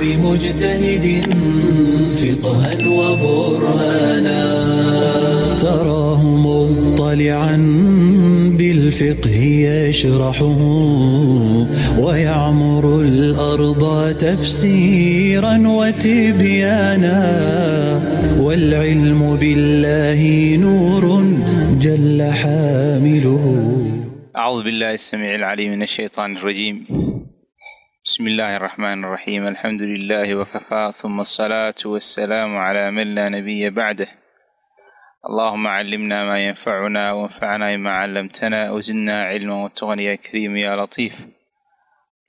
بمجتهد فقها وبرهانا تراه مضطلعا بالفقه يشرحه ويعمر الأرض تفسيرا وتبيانا والعلم بالله نور جل حامله أعوذ بالله السميع العليم من الشيطان الرجيم بسم الله الرحمن الرحيم الحمد لله وكفى ثم الصلاة والسلام على من لا نبي بعده اللهم علمنا ما ينفعنا وانفعنا بما علمتنا وزدنا علما وتغني يا كريم يا لطيف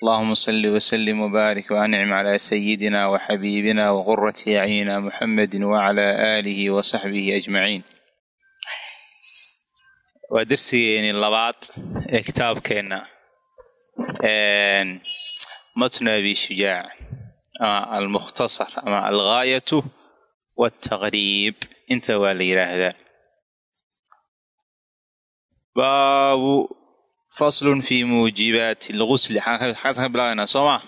اللهم صل وسلم وبارك وانعم على سيدنا وحبيبنا وغرة اعيننا محمد وعلى آله وصحبه أجمعين waa darsigeeni labaad ee matnu abi shujaac ama almukhtasar ama algaayatu waltaqriib inta waa la yidhaahdaa baabu faslun fi muujibaati algusli xagaasan ka bilaabaynaa soo maa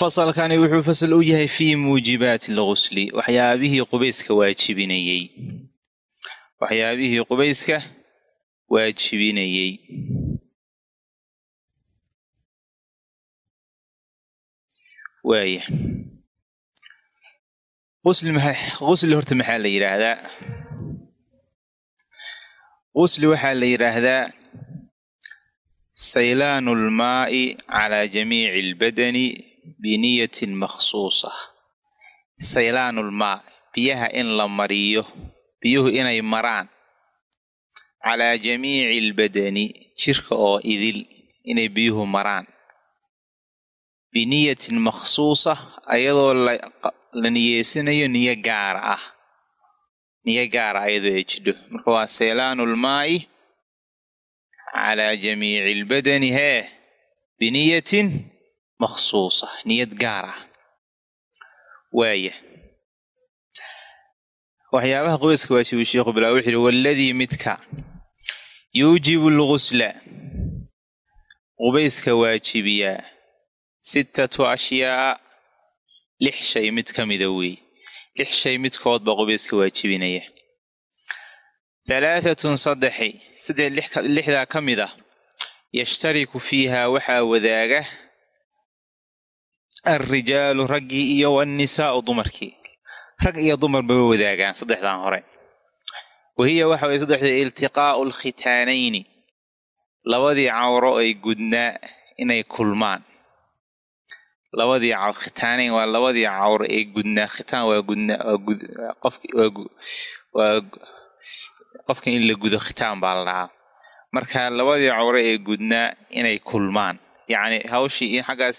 fasalkani wuxuu fasal u yahay fii muujibaati algusli waxyaabihii qubayska waajibinayey waxyaabihii waaya usli horta maxaa la yidhaahdaa qusli waxaa la yidhaahdaa saylaanu lmaa'i calaa jamiici albadani biniyatin makhsuusa. Saylaanu lmaa biyaha in la mariyo biyuhu inay maraan. Calaa jamiici albadani jirka oo idil inay biyuhu maraan biniyatin makhsuusa ayadoo la niyeysanayo niyo gaara ah. Niyo gaara ayadoo ay jidho. Marka waa saylaanu lmaa'i calaa jamiici albadani hee biniyatin makhsuusa niyad gaar ah. Waaya waxyaabaha qubayska waajibu sheikhu bilaa wuxuu yihi waladii midka yuujibu algusla qubayska waajibiyaa sittatu ashyaa lix shay mid ka mida weey lix shay midkood baa qubayska waajibinaya. Halaahatun saddexi saddex lixdaa ka mid ah yashtariku fiihaa waxaa wadaaga alrijaalu raggii iyo wannisaa'u dumarkii. Rag iyo dumarba wa wadaagaan saddexdan hore. Wa hiya waxa weye saddexda iltiqaa'u alkhitaanayni labadii cawro ay gudnaa inay kulmaan labadii cawr khitaanayn waa labadii cawro ee gudnaa khitaan waa gudnaa qofka in la gudo khitaan baa la dhahaa. Marka labadii cawro ee gudnaa inay kulmaan yacni hawshii in xaggaas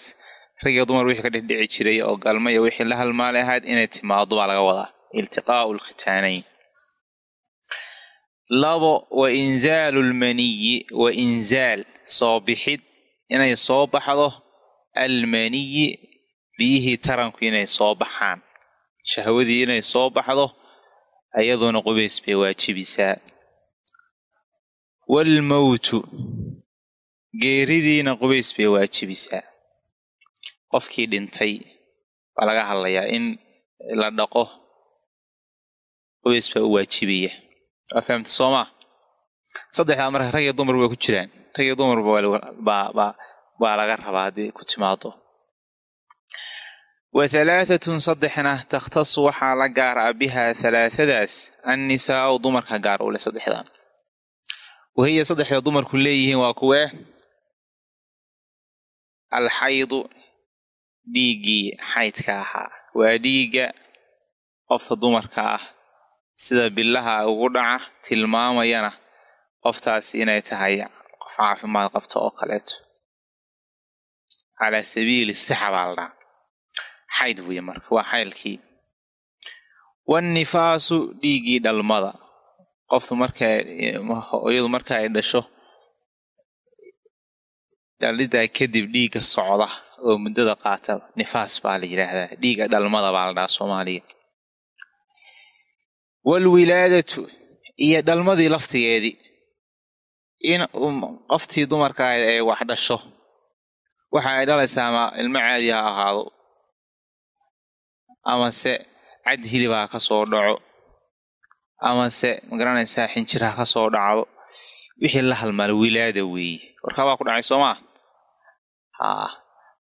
rag iyo dumar wixii ka dhexdhici jiray oo galma iyo wixii la halmaalay ahayd inay timaado baa laga wadaa. Iltiqaa'u alkhitaanayn labo wa inzaalu lmaniyi wa inzaal. Soo bixid inay soo baxdo almaniyi biyihii taranku inay soo baxaan. Shahwadii inay soo baxdo ayaduna qubays bay waajibisaa. Waalmowtu geeridiina qubays bay waajibisaa. Qofkii dhintay baa laga hadlayaa in la dhaqo qubays baa u waajibaya. Waa fahamta soo maa saddexdaa marka rag iyo dumar way ku jiraan. Rag iyo dumarba baa laga rabaa haddii ku timaado wa halaahatun saddexna takhtasu waxaa la gaar ah bihaa halaathadaas annisaa'u dumarka gaar u leh saddexdan wahiya saddexda dumarku leeyihiin waa kuwee alxaydu dhiiggii xaydka ahaa waa dhiigga qofta dumarka ah sida billaha ugu dhaca tilmaamayana qoftaasi inay tahay qof caafimaad qabta oo kaleeto calaa sabiili sixa baa la dhaha xayd weeye marka waa xaylkii wannifaasu dhiiggii dhalmada qoftu marka iyadu marka ay dhasho dhalidaa kadib dhiigga socda oo muddada qaata nifaas baa la yidhaahdaa dhiigga dhalmada baa la dhahaa soomaaliga waalwilaadatu iyo dhalmadii laftigeedii in qoftii dumarka ahayd ay wax dhasho waxa ay dhalaysaa ama ilmo caadi ha ahaado. Amase cad hilib ha ka soo dhaco. Amase ma garanaysaa xinjir ha ka soo dhacdo. Wixii la halmaala wilaada weeye. Warkaa waa ku dhacay soo maa haa.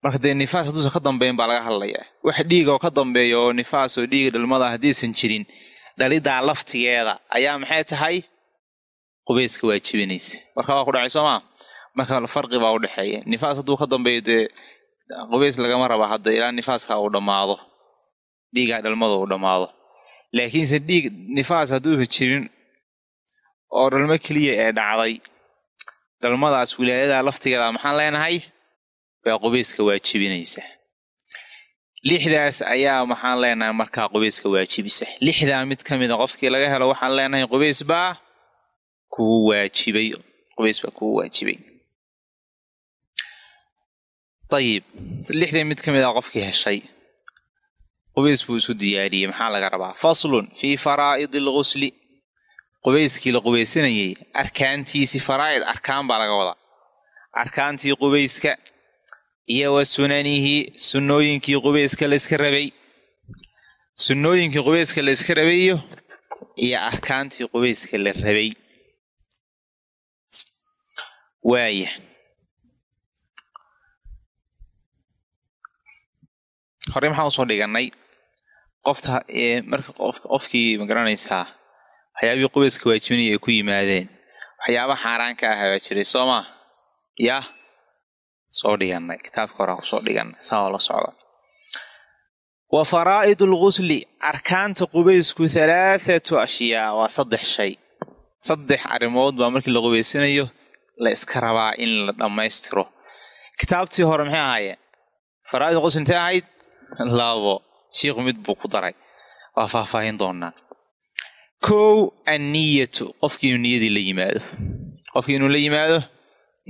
Marka dee nifaas hadduusan ka dambeyn baa laga hadlayaa. Wax dhiiga oo ka dambeeya oo nifaas oo dhiiga dhalmada haddiisan jirin dhalidaa laftigeeda ayaa maxay tahay? Qubayska waajibinaysa. Warkaa waa ku dhacay soo maa marka farqi baa udhexeeya nifaas hadduu ka dambeeyo dee qubays lagama raba hadda ilaa nifaaska uu dhammaado. Dhiigaa dhalmada uu dhammaado. Laakiinse dhiig nifaas hadduusan jirin oo dhalmo keliya ee dhacday dhalmadaas wilaayada laftigeeda maxaan leenahay? Baa qubayska waajibinaysa. Lixdaas ayaa maxaan leenahay markaa qubayska waajibisa. Lixdaa mid ka mid a qofkii laga helo waxaan leenahay qubays baa kugu waajibay. Qubays baa kugu waajibay ayib lixdii mid ka mid a qofkii heshay qubays buu isu diyaariyey maxaa laga rabaa faslun fii faraa'idi algusli qubayskii la qubaysanayey arkaantiisii faraa'id arkaan baa laga wadaa arkaantii qubayska iyo wa sunanihi sunnooyinkii qubayska layska rabay sunnooyinkii qubayska la yska rabayo iyo arkaantii qubayska la rabay waaya horey maxaan u soo dhigannay. Qofta marka qofkii ma garanaysaa waxyaabihii qubayska waajibinaya ay ku yimaadeen. Waxyaaba xaaraan ka ahaa baa jiray soo maa yah soo dhigannay kitaabka horaa ku soo dhigannay saa la socda. Wa faraa'id algusli arkaanta qubaysku halaathatu ashyaa waa saddex shay. Saddex arrimood baa markii la qubaysanayo la iska rabaa in la dhammaystiro. Kitaabtii hore maxay ahaayeen? Faraa'id alqusli intay ahayd labo shiikhu mid buu ku daray. Waa faahfaahin doonaa kow anniyatu qofkii inuu niyadii la yimaado. Qofkii inuu la yimaado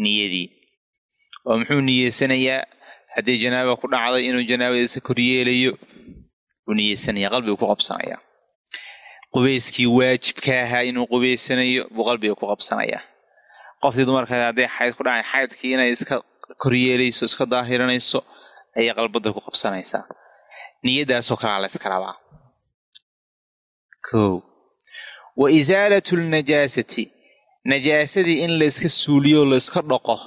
niyadii. Oo muxuu niyeysanayaa haddii janaaba ku dhacday inuu janaabadiisa koryeelayo uu niyeysanaya qalbigu ku qabsanayaa qubayskii waajibka ahaa inuu qubaysanayo buu qalbiga ku qabsanayaa qoftii dumarka hadday xayd ku dhacay xaydkii inay iska koryeelayso iska daahiranayso ayay qalbada ku qabsanaysaa niyadaasoo kalaa la yska rabaa kow wa isaalatu lnajaasati najaasadii in layska suuliyo layska dhoqo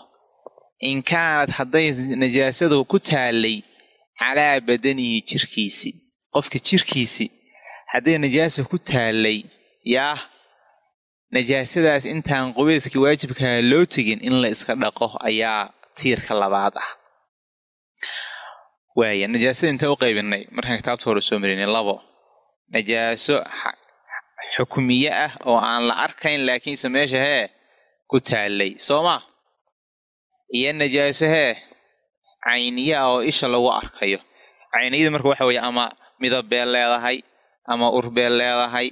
in kaanad hadday najaasadu ku taallay calaa badanihi jirkiisi qofka jirkiisi hadday najaasa ku taallay yaah najaasadaas intaan qubayskii waajibkaa loo tegin in la iska dhaqo ayaa tiirka labaad ah waaya najaasada intaan u qaybinay markaan kitaabta hore soo marinay labo najaaso xukmiye ah oo aan la arkayn laakiinse meesha hee ku taallay soo ma iyo najaaso hee cayniye ah oo isha lagu arkayo. Cayniyada marka waxa weeye ama midab bee leedahay ama ur bee leedahay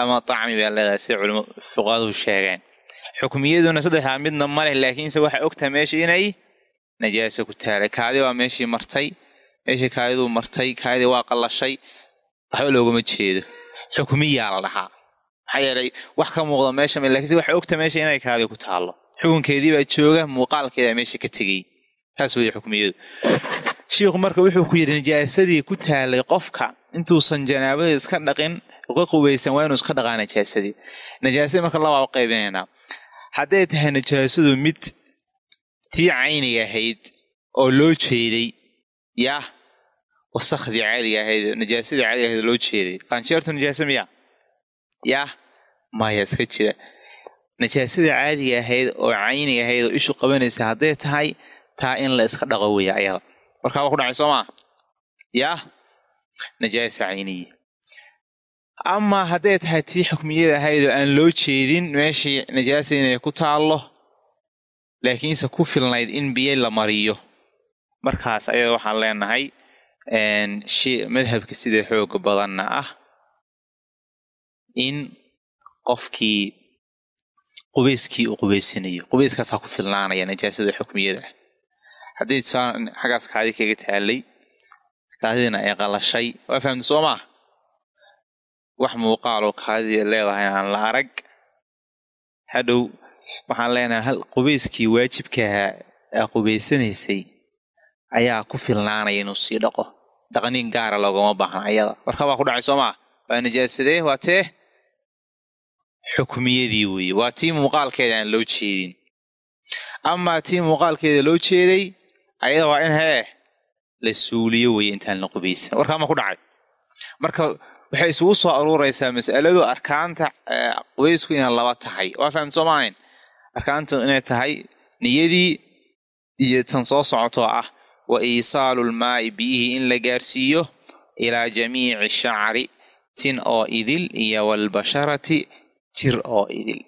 ama tacmi bee leedahay sida culimo fuqaduhu sheegeen xukmiyaduna saddexdaa midna ma leh laakiinse waxay ogtahay meesha inay najaaso ku taalay kaadi baa meeshii martay meeshii kaadiduu martay kaadidii waa qallashay. Waxba loogama jeedo. Xukmiyaa la dhahaa maxaa yeelay wax ka muuqda meesha lakiinse waxay ogtahay meesha inay kaadi ku taallo. Xukunkeedii jooga muuqaalkeedaa meesha ka tegey. Taas weeye xukmiyadu shiikhu marka wuxuu ku yidhi najaasadii ku taalay qofka intuusan janaabada iska dhaqin uga qubaysan waa inuu iska dhaqaa najaasadii. Najaasadii marka labaa u hadday tahay najaasadu mid tii cayniga oo loo jeeday yah wasakhdii caadiga ahayd najaasadii caadiga ahayd loo jeeday. Qaanjeertu najaasa miya yah maya iska jira. Najaasadii caadiga ahayd oo cayniga ahayd oo ishu qabanaysa hadday tahay taa in la iska dhaqo weya ayada. Markaa waa ku dhacay soo maa yah najaasa cayniya amaa hadday tahay tii xukmiyada ahayd oo aan loo jeedin meeshii najaasa inay ku taallo laakiinse ku filnayd in biyo la mariyo. Markaas ayada waxaan leenahay madhabka sida xooga badanna ah in qofkii qubayskii uu qubaysanayo. Qubayskaasaa ku filnaanaya najaasada xukmiyada. Haddii xaggaas kaadi kaga taalay kaadidina ay qalashay. Waa fahamta soo maa wax muuqaaloo kaadidii leedahay aan la arag. Hadhow waxaan leenahay hal qubayskii waajibkahaa aa qubaysanaysay ayaa ku filnaanaya inuu sii dhaqo dhaqniin gaara loogama baahna ayada. Warka baa ku dhacay soo maa waa najaasadee waa tee? Xukmiyadii weeye waa tii muuqaalkeeda aan loo jeedin. Amaa tii muuqaalkeeda loo jeeday ayada waa in hee la suuliyo weeye intaan la qubaysan. Warkaama ku dhacay? Marka waxay isugu soo aruuraysaa mas'aladu arkaanta qubaysku inay laba tahay. Waa fahamta soo maahayn? Arkaantu inay tahay niyadii iyo tan soo socotoo ah wa iisaalu lmaa'i biyihii in la gaarsiiyo ilaa jamiici shacri tin oo idil iyo walbasharati jir oo idil.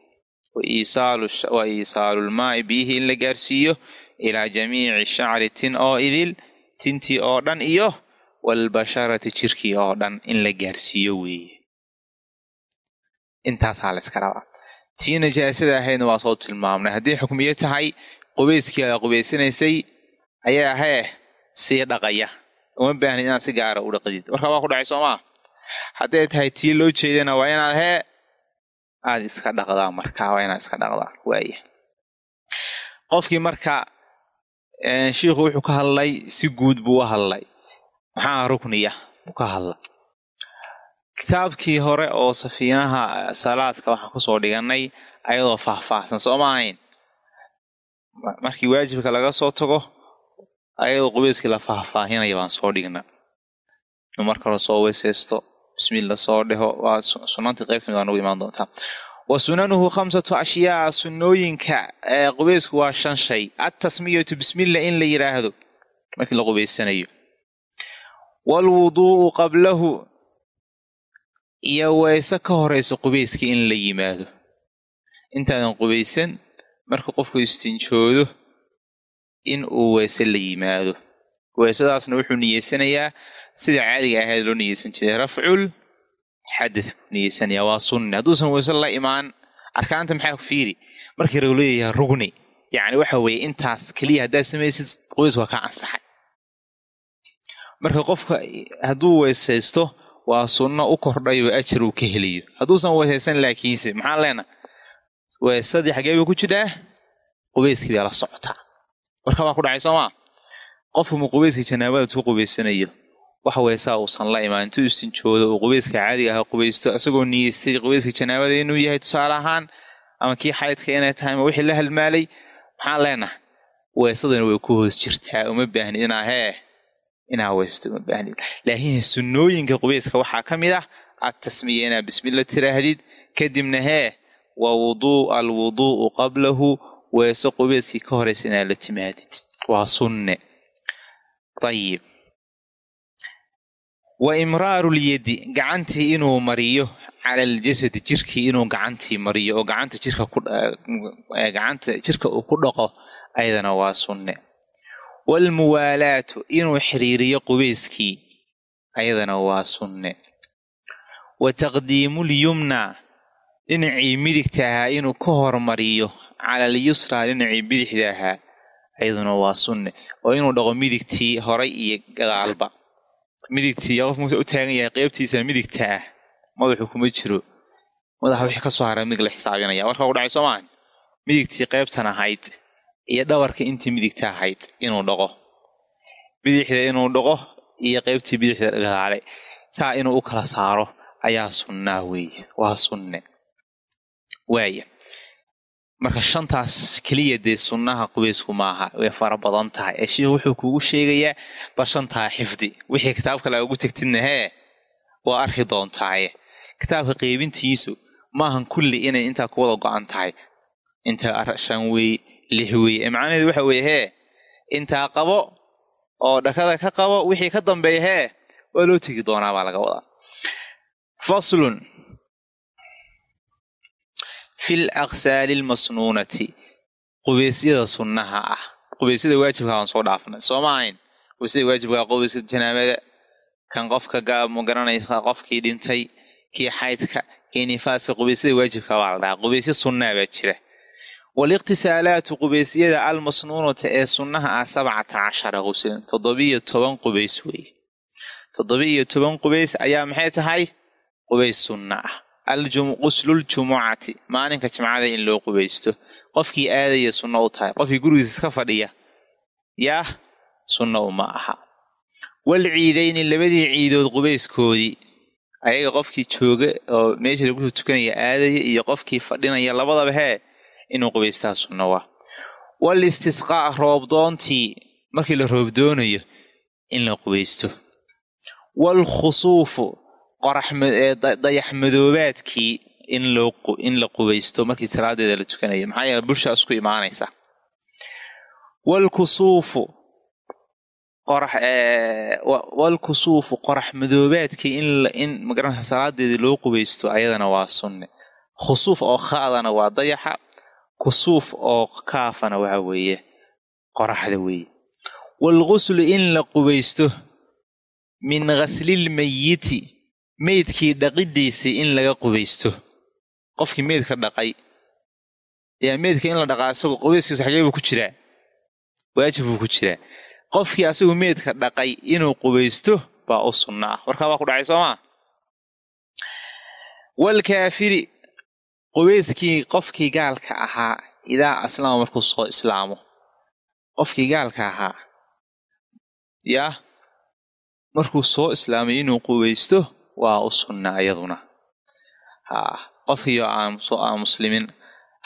Wa iisaalu lmaa'i biyihii in la gaarsiiyo ilaa jamiici shacri tin oo idil tintii oo dhan iyo walbasharati jirkii oo dhan in la gaarsiiyo weeye. Intaasaa la yska rabaa. Tii najaasada ahaydna waa soo tilmaamnay. Haddii xukmiyo tahay qubayskii aa qubaysanaysay ayaa hee sii dhaqaya. Uma baahnin inaad si gaara u dhaqdid warka waa ku dhacay soomaa hadday tahay tii loo jeedana waa inaad hee aada iska dhaqdaa markaa waa inaad iska dhaqdaa waaya qofkii marka shiikhu wuxuu ka hadlay si guud buu u hadlay. Maxaa rukniya? Buu ka hadlay. Kitaabkii hore oo safiinaha salaadka waxaan ku soo dhigannay ayadoo faahfaahsan soo ma ahayn markii waajibka laga soo tago ayadoo qubayskii la faahfaahinaya baan soo dhigna inuu marka hore soo weysaysto bismilla soo dheho waa sunantii qayb ka mid nagu imaan doontaa. Wa sunanuhu khamsatu ashyaa sunnooyinka qubaysku waa shan shay. Attasmiyatu bismilla in la yidhaahdo markii la qubaysanayo. Waalwuduu'u qablahu iyo weyse ka horaysa qubayska in la yimaado. Intaadan qubaysan marka qofku istinjoodo in uu weyse la yimaado. Weysadaasna wuxuu niyeysanayaa sida caadiga ahayd loo niyeysan jiray. Rafcul xadad buu waa sunni. Hadduusan weyse la imaan arkaanta maxaa ku fiiri? Markii lagu leeyahay rugni yacni waxa weeye intaas keliya haddaad samaysid qubays waa ka ansaxay. Marka qofka hadduu weysaysto waa sunno u kordhayo ajar uu ka helayo. Hadduusan weysaysan laakiinse maxaan leenaha weesadii xagee bay ku jidhaa? Qubayskii baa la socotaa warka baa ku dhacay soomaa qofku mu qubayskii janaabada tuu qubaysanayo. Wax weysaa uusan la imaan intuu istinjoodo uu qubayska caadiga aha qubaysto isagoo niyeystay qubayska janaabada inuu yahay tusaale ahaan ama kii xaydka inay tahay ama wixii la halmaalay maxaan leenaha weesadana way ku hoos jirtaa uma baahni inaa hee? Inaa weysto uma baahnid laakiin sunnooyinka qubayska waxaa ka mid ah adtasmiya inaa bismilla tiraahdid kadibna hee wa wuduu alwuduu'u qablahu weeso qubayskii ka horaysa inaa la timaadid. Waa sunne. Ayib wa imraaru lyadi gacantii inuu mariyo cala aljasadi jirkii inuu gacantii mariyo oo gacanta jirka gacanta jirka uu ku dhaqo ayadana waa sunne. Waalmuwaalaatu inuu xiriiriyo qubayskii ayadana waa sunne. Wa taqdiimulyumna dhinacii midigta ahaa inuu ka hormariyo cala alyusraa dhinacii bidixda ahaa ayaduna waa sunne oo inuu dhaqo midigtii horay iyo gadaalba midigtii qof muuse u taagan yahay qeybtiisa midigta ah madaxu kuma jiro madaxa wixii ka soo hara midig la xisaabinaya warka u dhacay soo midigtii qeybtan ahayd iyo dhabarka intii midigta ahayd inuu dhaqo bidixda inuu dhaqo iyo qeybtii bidixda gadaale saa inuu u kala saaro ayaa sunnaa weeye waa sunne waaya marka shantaas keliya dee sunnaha qubaysku maaha way fara badan tahay. Ee sheikhu wuxuu kugu sheegayaa bal shantaa xifdi. Wixii kitaab kale ugu tegtidna hee waa arki doontaaye. Kitaabka qeybintiisu maahan kulli inay intaa ku wada go-an tahay. Intaa shan wey lix wey ee macnaheedu waxa weeye hee intaa qabo oo dhakada ka qabo wixii ka dambeeya hee waa loo tegi doonaa baa laga wadaa. Faslun fil aqsaali almasnuunati qubeysyada sunnaha ah. Qubeysyada waajibka aan soo dhaafnay soo ma ahayn? Qubaysyada waajibkaa qubeyska janaabada. Kan qofka ma garanaysa qofkii dhintay kii xaydka kii nifaaska qubeysyada waajibka baa la dhahaa. Qubeysyo sunnaa baa jira. Waliqtisaalaatu qubeysyada almasnuunata ee sunnaha ah sabcata cashara quslin toddobiyo toban qubays wey toddobiiyo toban qubays ayaa maxay tahay? Qubays sunna ah qusluljumucati maalinka jimcada in loo qubaysto qofkii aadaya sunno u tahay qofkii gurigiisa iska fadhiya yaah sunna uma aha wal ciidayni labadii ciidood qubayskoodii ayaga qofkii jooga oo meesha lagu tukanaya aadaya iyo qofkii fadhinaya labadaba hee inuu qubaystaa sunna waa wal istisqaa roobdoontii markii la roobdoonayo in la qubaysto wal khusuufu dayax madoobaadkii in la qubaysto markii salaadeeda la tukanayo. Maxaa yeele bulshaa isku imaanaysa. Walkusuufu walkusuufu qorax madoobaadkii in magaranaysa salaadeedii loo qubaysto ayadana waa sunne. Khusuuf oo kha'dana waa dayaxa kusuuf oo kaafana waxa weeye qoraxda weeye. Waalguslu in la qubaysto min ghaslilmayiti meydkii dhaqidiisii in laga qubaysto. Qofkii meydka dhaqay. Yaa meydka in la dhaqaa isagoo qubayskiisa xagee buu ku jiraa. Waajib buu ku jiraa. Qofkii asagu meydka dhaqay inuu qubaysto baa u sunna ah warkaa waa ku dhacay soomaa walkaafiri qubayskii qofkii gaalka ahaa idaa aslaama markuu soo islaamo. Qofkii gaalka ahaa yaa markuu soo islaamay inuu qubaysto waa u sunna iyaduna. Haa qofkiio aan muslimin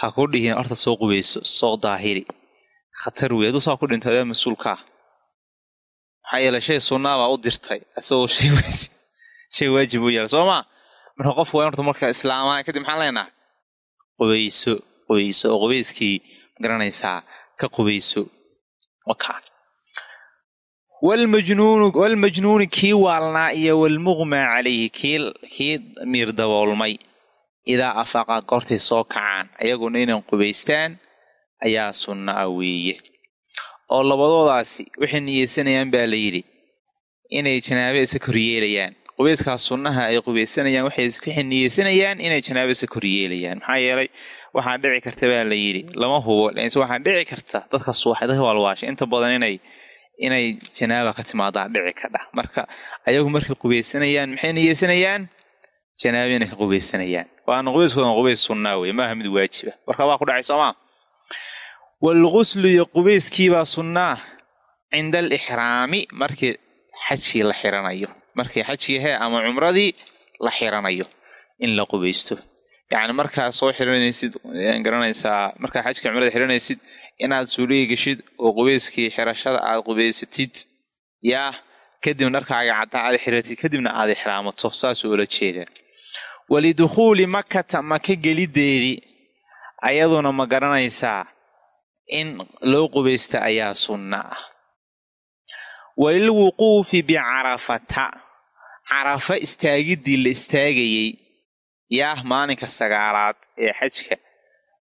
ha ku dhihin horta soo qubayso soo daahiri. Khatar wey aduu saa ku dhinto adaa mas'uulkaa maxaa yeele shay sunnaabaa u dirtay isagoo shay waajib u yaalla soo maa marka qofku waa horta marka islaamaa kadib maxaan leenaha qubayso qubayso oo qubayskii ma garanaysaa ka qubayso. Wakaa walmajnuuni kii waalnaa iyo walmuqmaa calayhi kii miir daboolmay idaa afaqa goortay soo kacaan ayaguna inay qubaystaan ayaa sunna ah weeye oo labadoodaasi waxay niyeysanayaan baa la yidhi inay janaabe isa koryeelayaan qubayskaas sunnaha ay qubaysanayaan waxay niyeysanayaan inay janaabe isa koryeelayaan maxaa yeelay waxaa dhici karta baa la yidhi lama hubo waxaa dhici karta dadka suuxay dadka inta badan inay inay janaaba ka timaadaa dhici kadha marka ayagu markay qubaysanayaan maxay niyeysanayaan janaaba inay ka qubaysanayaan. Waana qubayskoodan qubays sunnaa wey maaha mid waajiba. Warka waa ku dhacay soomaa waalguslu iyo qubayskiibaa sunnaa. Cinda alixraami markii xajkii la xiranayo. Markii xajkii hee ama cumradii la xiranayo in la qubaysto yacni markaa soo xiranaysid garanaysaa markaa xajkii cumrada xiranaysid inaad suuliga geshid oo qubayskii xirashada aad qubaysatid yaa kadibna dharkaaga caddaa aad xiratid kadibna aad ixraamato saasuu ula jeedaa walidukhuuli makata maka gelideedii ayaduna ma garanaysaa in loo qubaysta ayaa sunna ah. Walilwuquufi bicarafata carafa istaagiddii la istaagayey yaah maalinka sagaalaad ee xajka.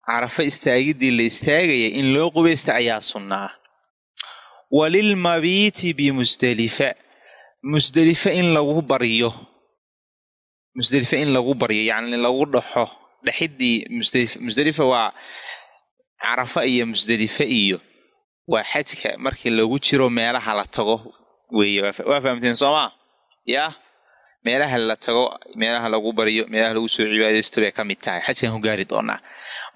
Carafa istaagiddii la istaagayay in loo qubaysta ayaa sunna ah walilmabiiti bimusdelifa musdelife in lagu baryo. Musdelife in lagu baryo yacni lagu dhaxo. Dhaxiddii musdelifa musdelifa waa carafa iyo musdelife iyo waa xajka markii lagu jiro meelaha la tago weeye. Waa fahamteen soomaa yaa meelaha la tago meelaha lagu baryo meelaha lagu soo cibaadaysto bay ka mid tahay. Xajkan ku gaari doonaa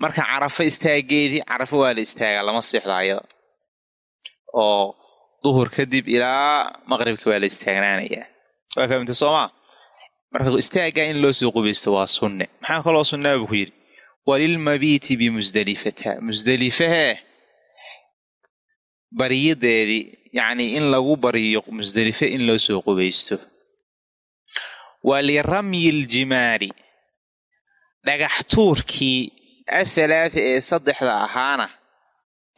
marka carafa istaageedii carafa waa la istaagaa lama seexdo ayada oo duhur kadib ilaa maqribka waa la istaagnaanayaa. Waa fahamtay soomaa marka istaaggaa in loo soo qubaysto waa sunne. Maxaa kaloo sunnaa buu ku yidhi? Walilmabiiti bimusdelifata musdelifahee bariyadeedii yacnii in lagu bariyo musdelife in loo soo qubaysto waliramyi ljimaari dhagax tuurkii athalaatha ee saddexda ahaana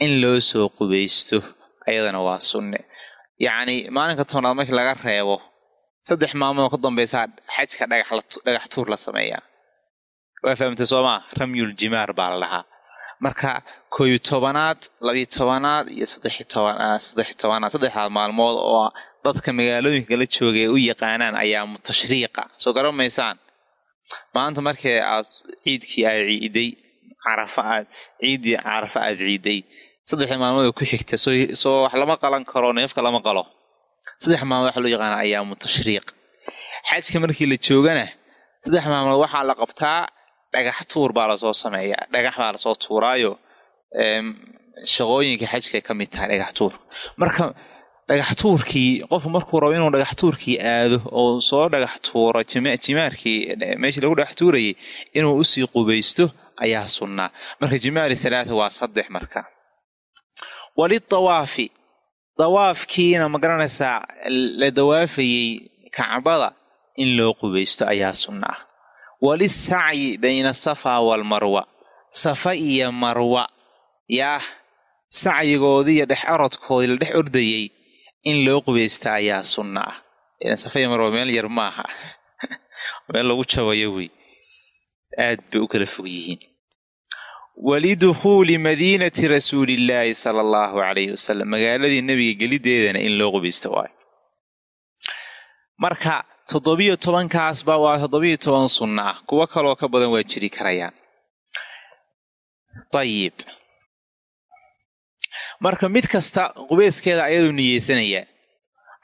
in loo soo qubaysto ayadana waa sunne yacni maalinka tobnaad markii laga reebo saddex maalmood ka dambaysaa xajka dhagax tuur la sameeyaa waa fahamtay soomaa ramyuljimaar baa la dhahaa marka kooyo tobanaad labiyo tobanaad iyo saddex tobanaad saddex tobanaad saddexdaad maalmood oo dadka magaalooyinka la jooga ay u yaqaanaan ayaamu tashriiqa soo garan maysaan. Maanta markii aad ciidkii aad ciiday carafa aad ciiddii carafa aad ciiday saddexda maalmood oo ku xigta soo wax lama qalan karo neefka lama qalo. Saddex maalmood waxa loo yaqaana ayaamu tashriiq xajka markii la joogana saddex maalmood waxaa la qabtaa dhagax tuur baa la soo sameeyaa dhagax baa la soo tuuraayo. Shaqooyinka xajka ka mid tahay dhagax tuur. Marka dhagax tuurkii qofku markuu rabo inuu dhagax tuurkii aado oo soo dhagax tuuro jimaarkii meeshii lagu dhagax tuurayay inuu u sii qubaysto ayaa sunnaa marka jimaari halaata waa saddex marka. Walidawaafi dawaafkiina ma garanaysaa la dawaafayey kacbada in loo qubaysto ayaa sunna ah walisacyi bayna asafa waalmarwa safa iyo marwa yaah sacyigoodii iyo dhex orodkoodii la dhex ordayey in loo qubaysta ayaa sunna ah. Ilan safa iyo marwa meel yar maaha. Meel lagu jabayo wey. Aad bay u kala fog yihiin. Walidukhuuli madiinati rasuulillaahi sala allahu calayhi wasalam magaaladii nebiga gelideedana in loo qubaysto waayo marka toddobiyo tobankaasba waa toddobiyo toban sunna ah. Kuwo kaloo ka badan waa jiri karayaan. Ayib marka mid kasta qubayskeeda ayaduu niyeysanayaa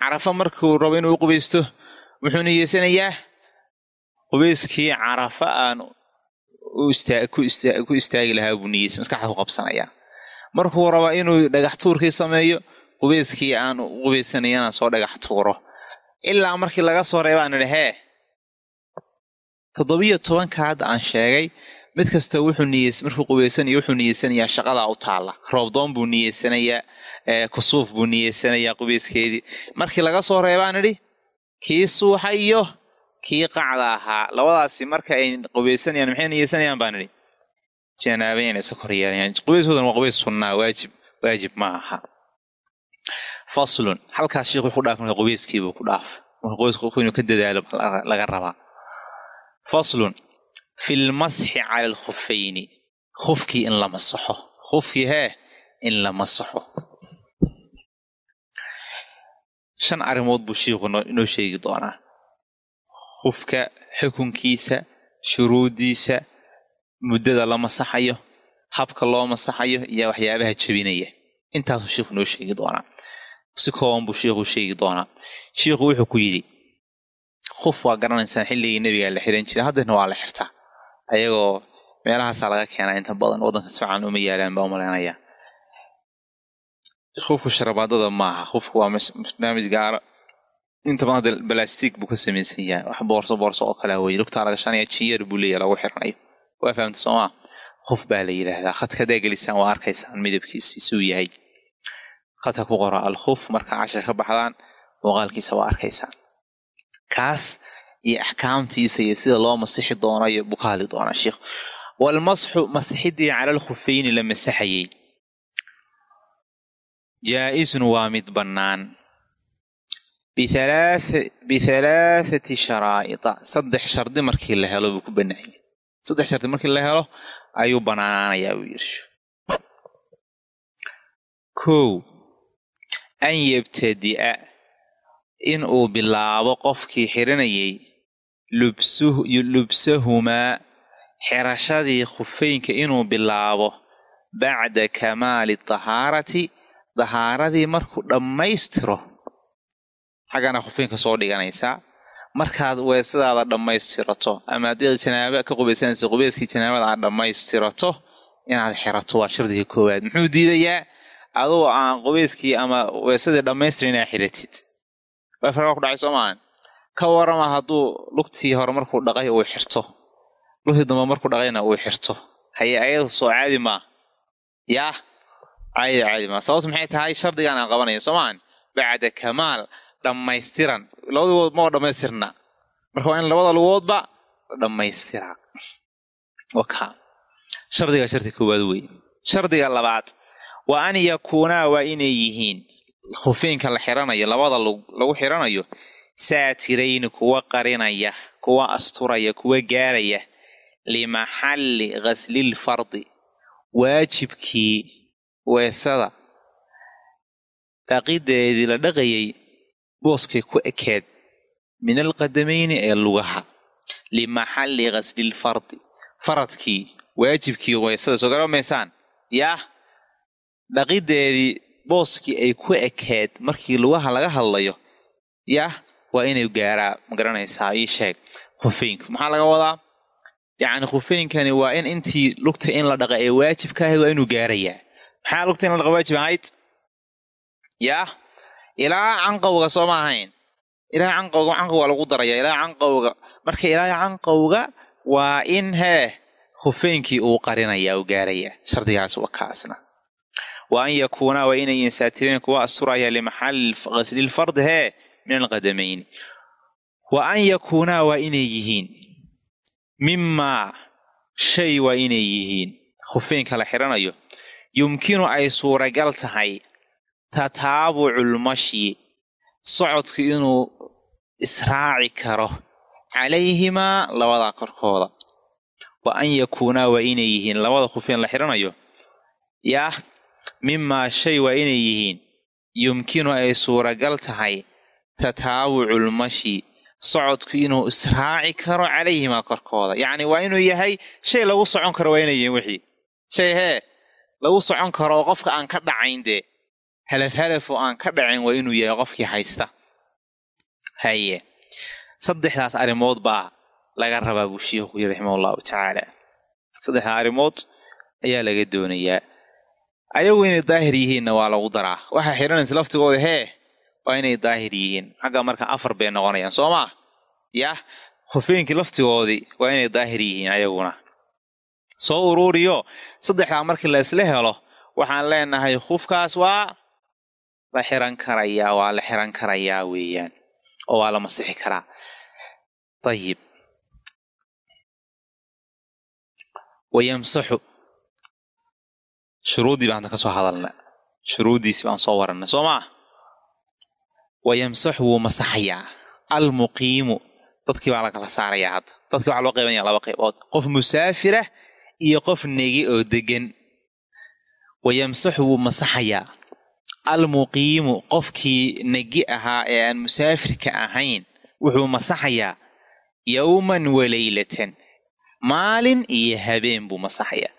carafa markuu rabo inuu qubaysto wuxuu niyeysanayaa qubayskii carafa aan ku istaagi lahaa buu niyeysa maskaxda ku qabsanayaa markuu rabaa inuu dhagax tuurkii sameeyo qubayskii aan qubaysanayana soo dhagax tuuro. Ilaa markii laga soo reebaan idhi hee toddobiyo tobanka hadda aan sheegay mid kasta wuxuu niyeys markuu qubaysanayo wuxuu niyeysanayaa shaqadaa u taalla. Roobdoon buu niyeysanayaa kusuuf buu niyeysanayaa qubayskeedii markii laga soo reebaan idhi kii suuxa iyo kii qacda ahaa. Labadaasi marka ay qubaysanayaan maxay niyeysanayaan baan idhi? Janaaba inay iska kor yeelayaan qubayskoodan waa qubays sunnaa waajib waajib ma aha. Faslun halkaas sheikh wuxuu dhaaf marka qubayskiibuu ku dhaaf. Marka qubayska ka dadaalo laga rabaa. Faslun fi lmasxi cala alkhufayni khufkii in la masaxo khufkii hee in la masaxo shan arrimood buu shiikhu inoo sheegi doonaa khufka xukunkiisa shuruuddiisa muddada la masaxayo habka loo masaxayo iyo waxyaabaha jebinaya intaasuu sheikhu inoo sheegi doonaa si kooban buu sheikhu sheegi doonaa shiikhu wuxuu ku yidhi khuf waa garanaysaan xilligii nebigaa la xiran jiray haddana waa la xirtaa ayagoo meelahaasaa laga keenaa inta badan waddanka sifican uma yaalaan baa umalaynayaa khufku sharabaadada maaha. Khufku waa barnaamij gaara inta badan hadda balastig buu ka samaysan yahay. Wax boorso boorso oo kale weye lugtaa laga shanaya jinyar buu leeyahay lagu xiranayo waa fahamta soomaa khuf baa la yidhaahdaa. Khadka haddaa gelisaan waa arkaysaan midabkiisi isuu yahay. Khadka ku qora alkhuf markaa cashar ka baxdaan muuqaalkiisa waa arkaysaan. Kaas iyo axkaamtiisa iyo sida loo masixi doonayo buu ka hadli doonaa sheikh. Walmasxu masixidii cala alkhufayni la masaxayey. Jaa-isun waa mid bannaan. Bihalaathati sharaa'ita. Saddex shardi markii la helo buu ku bannaanyay saddex shardi markii la helo ayuu bannaanaanayaa buu yidhi kow an yabtadi'a in uu bilaabo qofkii xiranayay lubsahumaa xirashadii khufeynka inuu bilaabo bacda kamaali tahaarati dahaaradii markuu dhammaystiro. Xaggana khufeynka soo dhiganaysaa markaad weesadaada dhammaystirato ama haddii janaaba ka qubaysanaysa qubayskii janaabada aad dhammaystirato inaad xirato waa shardiga koowaad. Muxuu diidayaa? Adugu aan qubayskii ama weesadii dhammaystirin inaad xiratid. Waa farqa ku dhacay soo maahan ka warama hadduu lugtii hore markuu dhaqay uu xirto. Lugtii dambe markuu dhaqayna uu xirto. Haye ayadu soo caadi maa yaah caadi caadi maa sababtu maxay tahay? Shardigan aan qabanayo soo maahan bacda kamaal dhammaystiran. Labada lugood ma dhammaystirna. Marka waa in labada lugoodba dhammaystiraa waka. Shardiga shardi koowaad wey shardiga labaad. Wa an yakuunaa waa inay yihiin. Khufeynka la xiranayo labada lagu xiranayo saatirayni kuwa qarinaya kuwa asturaya kuwa gaaraya limaxalli ghaslilfardi waajibkii weesada. Dhaqideedii la dhaqayay booskay ku ekeed min alqadamayni ee lugaha limaxalli ghaslilfardi faradkii waajibkii weesada soo garamaysaan yaah dhaqideedii booskii ay ku ekeed markii lugaha laga hadlayo. Yah waa inay gaaraa ma garanaysaa ii sheeg khufeynku maxaa laga wadaa? Yacni khufeynkani waa in intii lugta in la dhaqa ee waajibka ahayd waa inuu gaarayaa. Maxaa lugta in la dhaqa waajib ahayd yah ilaa canqowga soo ma ahayn. Ilaa canqowga canqowga lagu daraya ilaa canqowga marka ilaa canqowga waa in hee khufeynkii uu qarinaya uu gaaraya shardigaas waa kaasna. Wa an yakuunaa waa inay yihiin saatiriin kuwa asturaya limaxalli ghaslilfardi hee min alqadamayni wa an yakuunaa waa inay yihiin mimaa shay waa inay yihiin khufeynka la xidhanayo yumkinu ay suuragal tahay tataabuculmashyi socodku inuu israaci karo calayhimaa labadaa korkooda wa an yakuunaa waa inay yihiin labada khufeen la xidhanayo yaah mimaa shay waa inay yihiin yumkinu ay suuragal tahay tataabuculmashyi socodku inuu israaci karo calayhimaa korkooda. Yacni waa inuu yahay shay lagu socon karo waa inay yihiin wixii. Shay hee lagu socon karo oo qofka aan ka dhacayn dee halaf halaf oo aan ka dhacin waa inuu yahay qofkii haysta. Haye. Saddexdaas arrimood baa laga rabaa buu sheikhu yiri raximah allahu tacaala saddexdaa arrimood ayaa laga doonayaa. Ayagu inay daahir yihiinna waa lagu daraa. Waxaa xidhanaysa laftigooda hee waa inay daahir yihiin xagga marka afar bay noqonayaan soo maa yah khufeenkii laftigoodii waa inay daahir yihiin ayaguna. Soo uruuriyo saddexdaa markii la isla helo waxaan leenahay khufkaas waa la xiran karayaa waa la xiran karayaa weeyaan oo waa la masixi karaa. Ayib wayamsaxu shuruuddii baan hadda ka soo hadalna shuruuddiisi baan soo warannay soo maa wayamsaxu wuu masaxayaa almuqiimu dadkii baa lakala saarayaa hadda dadkii waxaa loo qaybanaya laba qaybood qof musaafirah iyo qof negi oo degan wayamsaxu wuu masaxayaa almuqiimu qofkii negi ahaa ee aan musaafirka ahayn wuxuu masaxayaa yowman walaylatan maalin iyo habeen buu masaxayaa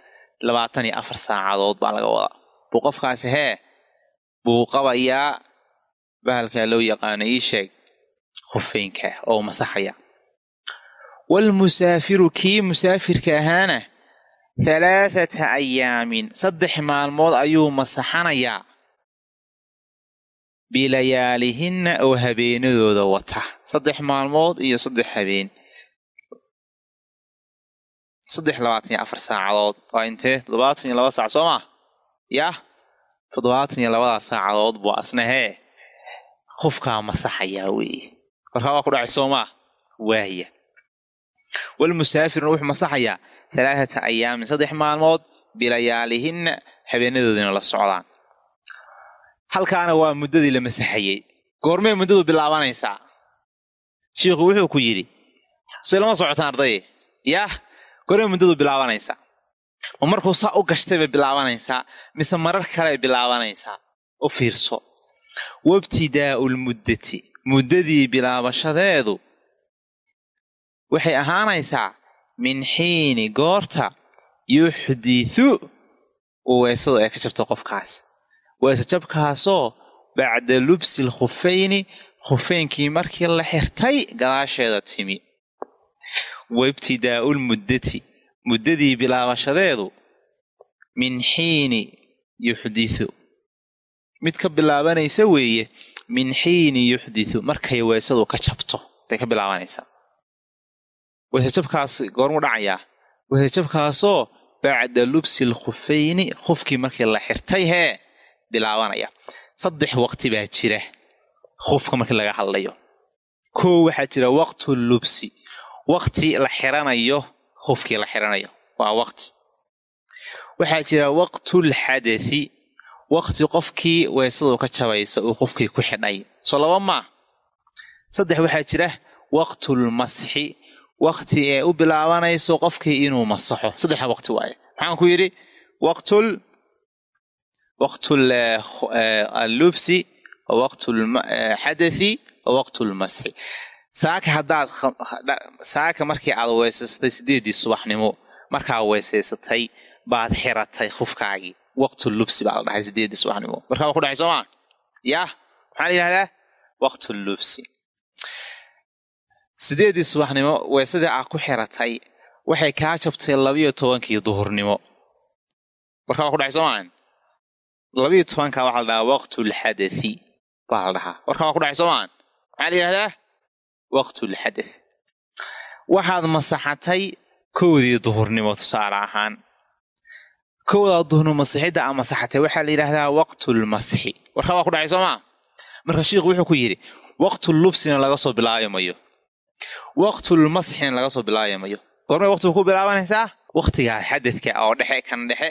labaatan iyo afar saacadood baa laga wadaa buu qofkaasi hee buu qabayaa bahalkaa loo yaqaano ii sheeg khufeynka oo masaxaya. Waalmusaafiru kii musaafirka ahaana halaathata ayaamin saddex maalmood ayuu masaxanayaa. Bilayaalihinna oo habeenadooda wata. Saddex maalmood iyo saddex habeen. Saddex labaatan iyo afar saacadood. Waa intee? Toddobaatan iyo laba saac soo maa yah. Toddobaatan iyo labadaa saacadood buu asna hee qofkaa masaxayaa weeye markaa waa ku dhacay soo maa waaya walmusaafirna wuxuu masaxayaa halaathata ayaamin saddex maalmood bilayaalihinna habeenadoodina la socdaan. Halkaana waa muddadii la masaxayey goormee muddadu bilaabanaysaa? Shiikhu wuxuu ku yidhi say lama socotaan ardaye yaah goormee muddadu bilaabanaysaa. Ma markuu saa u gashtay bay bilaabanaysaa mise marar kaley bilaabanaysaa. U fiirso wabtidaa'u lmuddati muddadii bilaabashadeedu waxay ahaanaysaa min xiini goorta yuxditu uu weesadu ay ka jabto qofkaas weese jabkaasoo bacda lubsi lkhufayni khufeynkii markii la xirtay gadaasheeda timi waibtidaa'u lmuddati muddadii bilaabashadeedu min xiini yuxditu mid ka bilaabanaysa weeye min xiini yuxditu markay weesadu ka jabto bay ka bilaabanaysaa. Weesejabkaas goormuu dhacayaa weesejabkaasoo bacda lubsi lkhufayni khufkii markii la xirtay hee bilaabanaya. Saddex waqti baa jira khufka markii laga hadlayo. Koo waxaa jira waqtu lubsi waqti la xiranayo khufkii la xiranayo. Waa waqti. Waxaa jira waqtulxadathi waqti qofkii weesadu ka jabaysa uu qofkii ku xidhay. Soo laba maa saddex waxaa jira waqtulmasxi waqti ee u bilaabanayso qofkii inuu masaxo. Saddexa waqti waaye. Maxaan ku yidhi? Waqtul waqtallubsi waqtulxadathi waqtulmasxi saaka haddaad saaka markii aad weesaysatay sideedii subaxnimo markaa weesaysatay baad xiratay khufkaagii waqtulubsi baa la dhahay sideedii subaxnimo markaa waa ku dhacay soomaa yah maxaa la yidhahdaa waqtulubsi sideedii subaxnimo weesadii aad ku xiratay. Waxay kaa jabtay labiyo tobankii duhurnimo. Markaa waa ku dhacay soomaa labiyo tobankaa waxaa la dhahaa waqtulxadathi baa la dhahaa. Warkaa waa ku dhacay soomaan maxaa la yidhahdaa waqtulxadath waxaad masaxatay kowdii duhurnimo tusaale ahaan kowdaa duhurnimo masixidda aa masaxatay waxaa la yidhaahdaa waqtulmasxi warkaa waa ku dhacay soomaa marka shiikhu wuxuu ku yidhi waqtulubsina laga soo bilaabi mayo. Waqtulmasxina laga soo bilaabi mayo. Goormay waqtigu ku bilaabanaysaa? Waqtigaa xadadka oo dhexe kan dhexe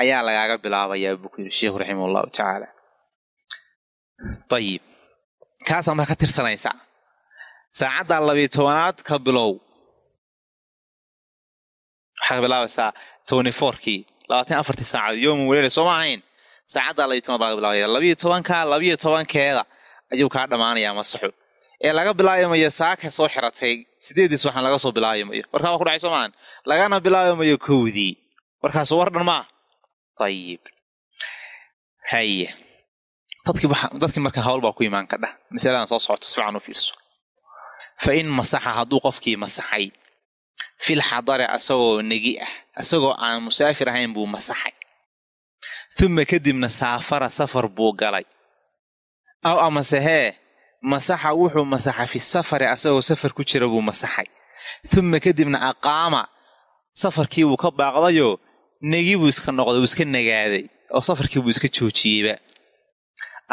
ayaa lagaaga bilaabayaa buu ku yidhi sheikhu raximah tacaala. Ayib kaasaa marka ka tirsanaysaa? Saacadda labiyo tobanaad ka bilow. Waxaa ka bilaabaysaa tony fourkii labaatan afartii saacadood yooman weleele sooma ahayn. Saacaddaa labiyo baa laga bilaabaya. Labiyo tobanka labiyo tobankeeda ayuu kaa dhammaanayaa masaxu. Ee laga bilaabimayo saaka soo xiratay sideediis waxaan laga soo bilaabimayo warkaa waa ku dhacay soomaan lagana bilaabimayo kowdii warkaas war dhan maa ayib haye dadkii marka hawl baa ku imaan kadha masaladan soo socoto si fiican u fiirso. Fa in masaxa hadduu qofkii masaxay fil xadari asagoo negi ah asagoo aan musaafir ahayn buu masaxay uma kadibna saafara safar buu galay aw amase hee masaxa wuxuu masaxa fi safari asagoo safar ku jira buu masaxay uma kadibna aqaama safarkii buu ka baaqdayoo negi buu iska noqday wuu iska nagaaday oo safarkii buu iska joojiyeyba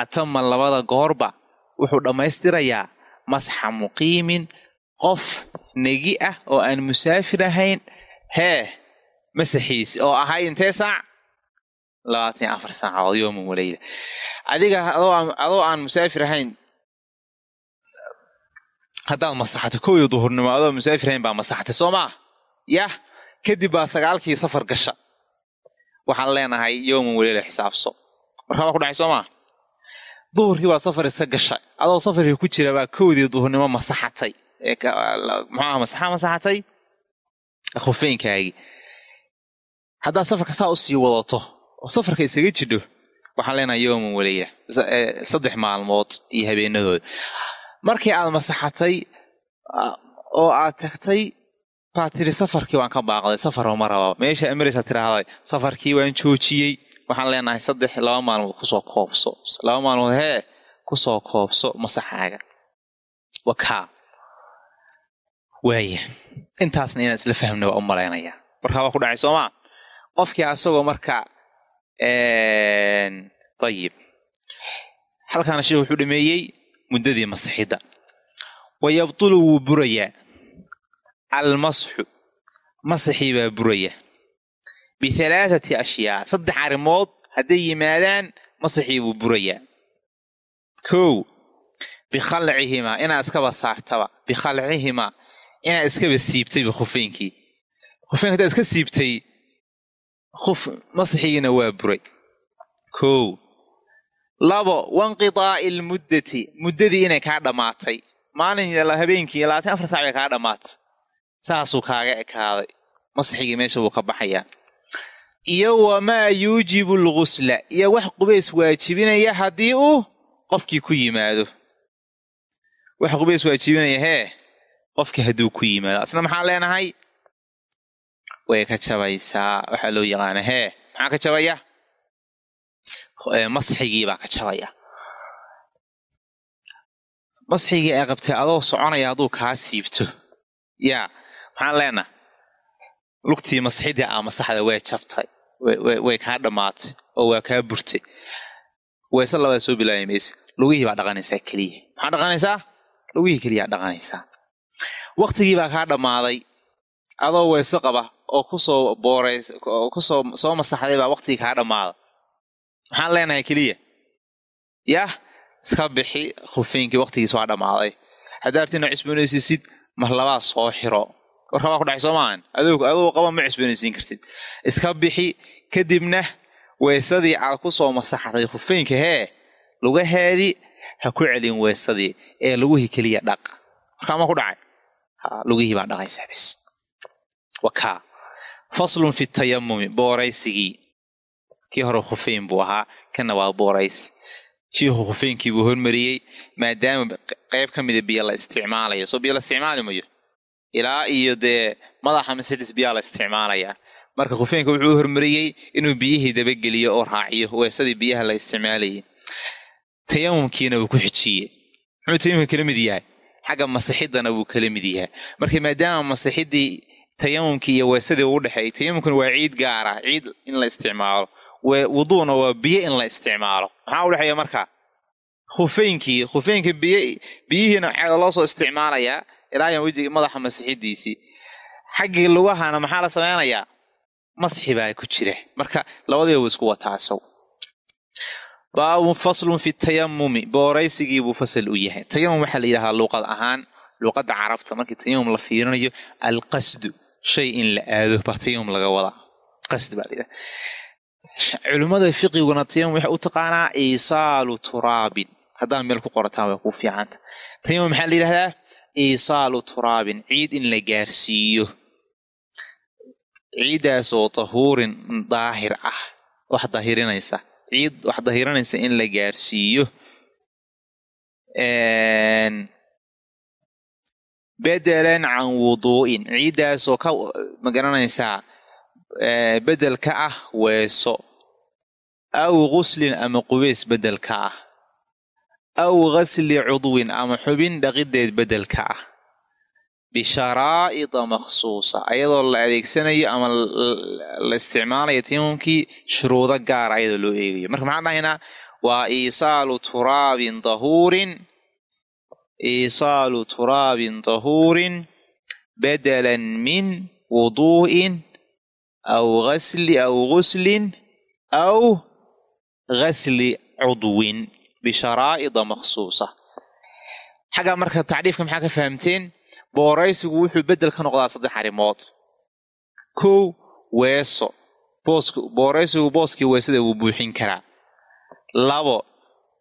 atama labada goorba wuxuu dhammaystirayaa masxa muqiimin qof negi ah oo aan musaafir ahayn hee masaxiisi oo ahay intee saac? Labaatan afar saacadood yooman waleyla adiga adoo aan musaafir ahayn haddaad masaxato kow duhurnimo adoo musaafir ahayn baa masaxatay soo maa yah kadib baa sagaalkii safar gasha. Waxaan leenahay yooman waleyla xisaabso. Markaa baa ku dhacay soo maa duhurkii baa safar iska gashay. Adoo safarkii ku jira baa kowdii duhurnimo masaxatay muxuaha masaxa masaxatay khufeynkaagii haddaad safarka saa u sii wadato oo safarka isaga jidho waxaan leenahay yooman waleyla saddex maalmood iyo habeenadooda markii aad masaxatay oo aad tagtay baa tiri safarkii waan ka baaqday safarba ma raba. Meesha emerisa tiraahday safarkii waan joojiyey. Waxaan leenahay saddex laba maalmood ku soo koobso. Laba maalmood hee ku soo koobso masaxaaga. Wakaa waaya intaasna inaan isla fahmna waa u malaynaya. Markaa waa ku dhacay soomaa qofkii asagoo marka ayib halkaana sheekh wuxuu dhameeyey muddadii masixidda. Wa wuu burayaa almasxu masaxii baa buraya. Bihalaathati ashyaa saddex arrimood hadday yimaadaan masaxii buu burayaa kow bikhalcihimaa inaa iskaba saartaba bikhalcihimaa inaa iskaba siibtayba khufeynkii khufeynka haddaa iska siibtay. Khuf masaxigiina waa buray. Kow. Labo wainqidaa'i almuddati muddadii inay kaa dhammaatay maalin habeenkii labaatan afar sac bay kaa dhammaatay saasuu kaaga ekaaday. Masaxigii meesha buu ka baxayaa. Iyo wamaa yuujibu algusla iyo wax qubays waajibinaya haddii uu qofkii ku yimaado. Wax qubays waajibinaya hee qofkii hadduu ku yimaado. Asna maxaan leenahay? Way ka jabaysaa. Waxaa loo yaqaana hee maxaa ka jabaya? Masxigiibaa ka jabaya. Masxigii ay qabtay adoo soconaya hadduu kaa siibto. Yaa maxaan leenaha? Lugtii masxidii aa masaxda way jabtay. Way kaa dhammaatay oo waa kaa burtay. Wayse labaad soo bilaabi mayse lugihii baa dhaqanaysaa keliya. Maxaa dhaqanaysaa? Lugihii keliyaa dhaqanaysaa waktigii baa kaa dhammaaday. Adoo wayse qaba oo ku soo boorays oo ku soo soo masaxday baa waktigii kaa dhammaada maxaan leenahay keliya? Yah iska bixi khufeynkii waktigiis waa dhammaaday. Haddaartina cusboonaysiisid mar labaad soo xiro. Warka waa ku dhacay soomaan aduu qaba ma cusboonaysiin kartid. Iska bixi kadibna weysadii aad ku soo masaxday khufeynka hee lugaheedii ha ku celin weysadii ee lugihii keliya dhaq. Warkaa ma ku dhacay lugihii baa dhaqaysaa bis wakaa faslun fi tayamumi booraysigii. Kii hore khufeyn buu ahaa kana waa boorays shiikhu khufeynkii buu hormariyey maadaama qayb ka mida biyo la isticmaalayo. Soo biyo la isticmaali mayo ilaa iyo dee madaxa masidis biyaa la isticmaalayaa marka khufeynka wuxuu hormariyey inuu biyihii dabageliyo oo raaciyo weesadii biyaha la isticmaalayay tayamumkiina wuu ku xijiyey. Muxuu tayamumka kala mid yahay xagga masixidana wuu kala mid yahay. Marka maadaama masixidii tayamumkii iyo weesadii uu dhexeeyay tayamumkuna waa ciid gaara ciid in la isticmaalo. Wuduuna waa biyo in la isticmaalo. Maxaa udhexeeya marka? Khufeynkii khufeynka biy biyihiina ceeda loo soo isticmaalayaa ilaayan wejigi madaxa masixidiisii xaggii lugahana maxaa la samaynayaa masxi baa ku jira. Marka labadiiba wuu isku baabun faslun fi tayamumi booraysigii buu fasal u yahay. Tayamum waxaa la yidhahdaa luuqad ahaan luuqadda carabta. Markii tayamum la fiirinayo alqasdu shay in la aado baa tayamum laga wadaa. Qasd baa layidhaha culimmada fiqiguna tayamum waxay u taqaanaa iisaalu turaabin. Haddaad meel ku qorataan way kuu fiicanta tayamum maxaa la yidhahdaa? Iisaalu turaabin ciid in la gaarsiiyo. Ciiddaasoo tahuurin daahir ah wax dahirinaysa ciid wax dahirinaysa in la gaarsiiyo. Bedelan can wuduu'in. Ciiddaasoo ka ma garanaysaa bedel ka ah weeso. Aw guslin ama qubeys bedel ka ah. Aw gasli cudwin ama xubin dhaqideed bedel ka ah bisharaa'ida makhsuusa ayadoo la adeegsanayo ama la isticmaalayo tayamumkii shuruudo gaara ayadoo loo eegayo marka maxaan dhahaynaa waa iisaalu turaabin dahuurin iisaalu turaabin dahuurin bedelan min wuduu'in aw asli aw guslin aw gasli cudwin bisharaa'ida makhsuusa xaggaa marka tacriifka maxaa ka fahamteen booraysigu wuxuu beddel ka noqdaa saddex arrimood. Kow weeso. Booraysigu booskii weesada wuu buuxin karaa. Labo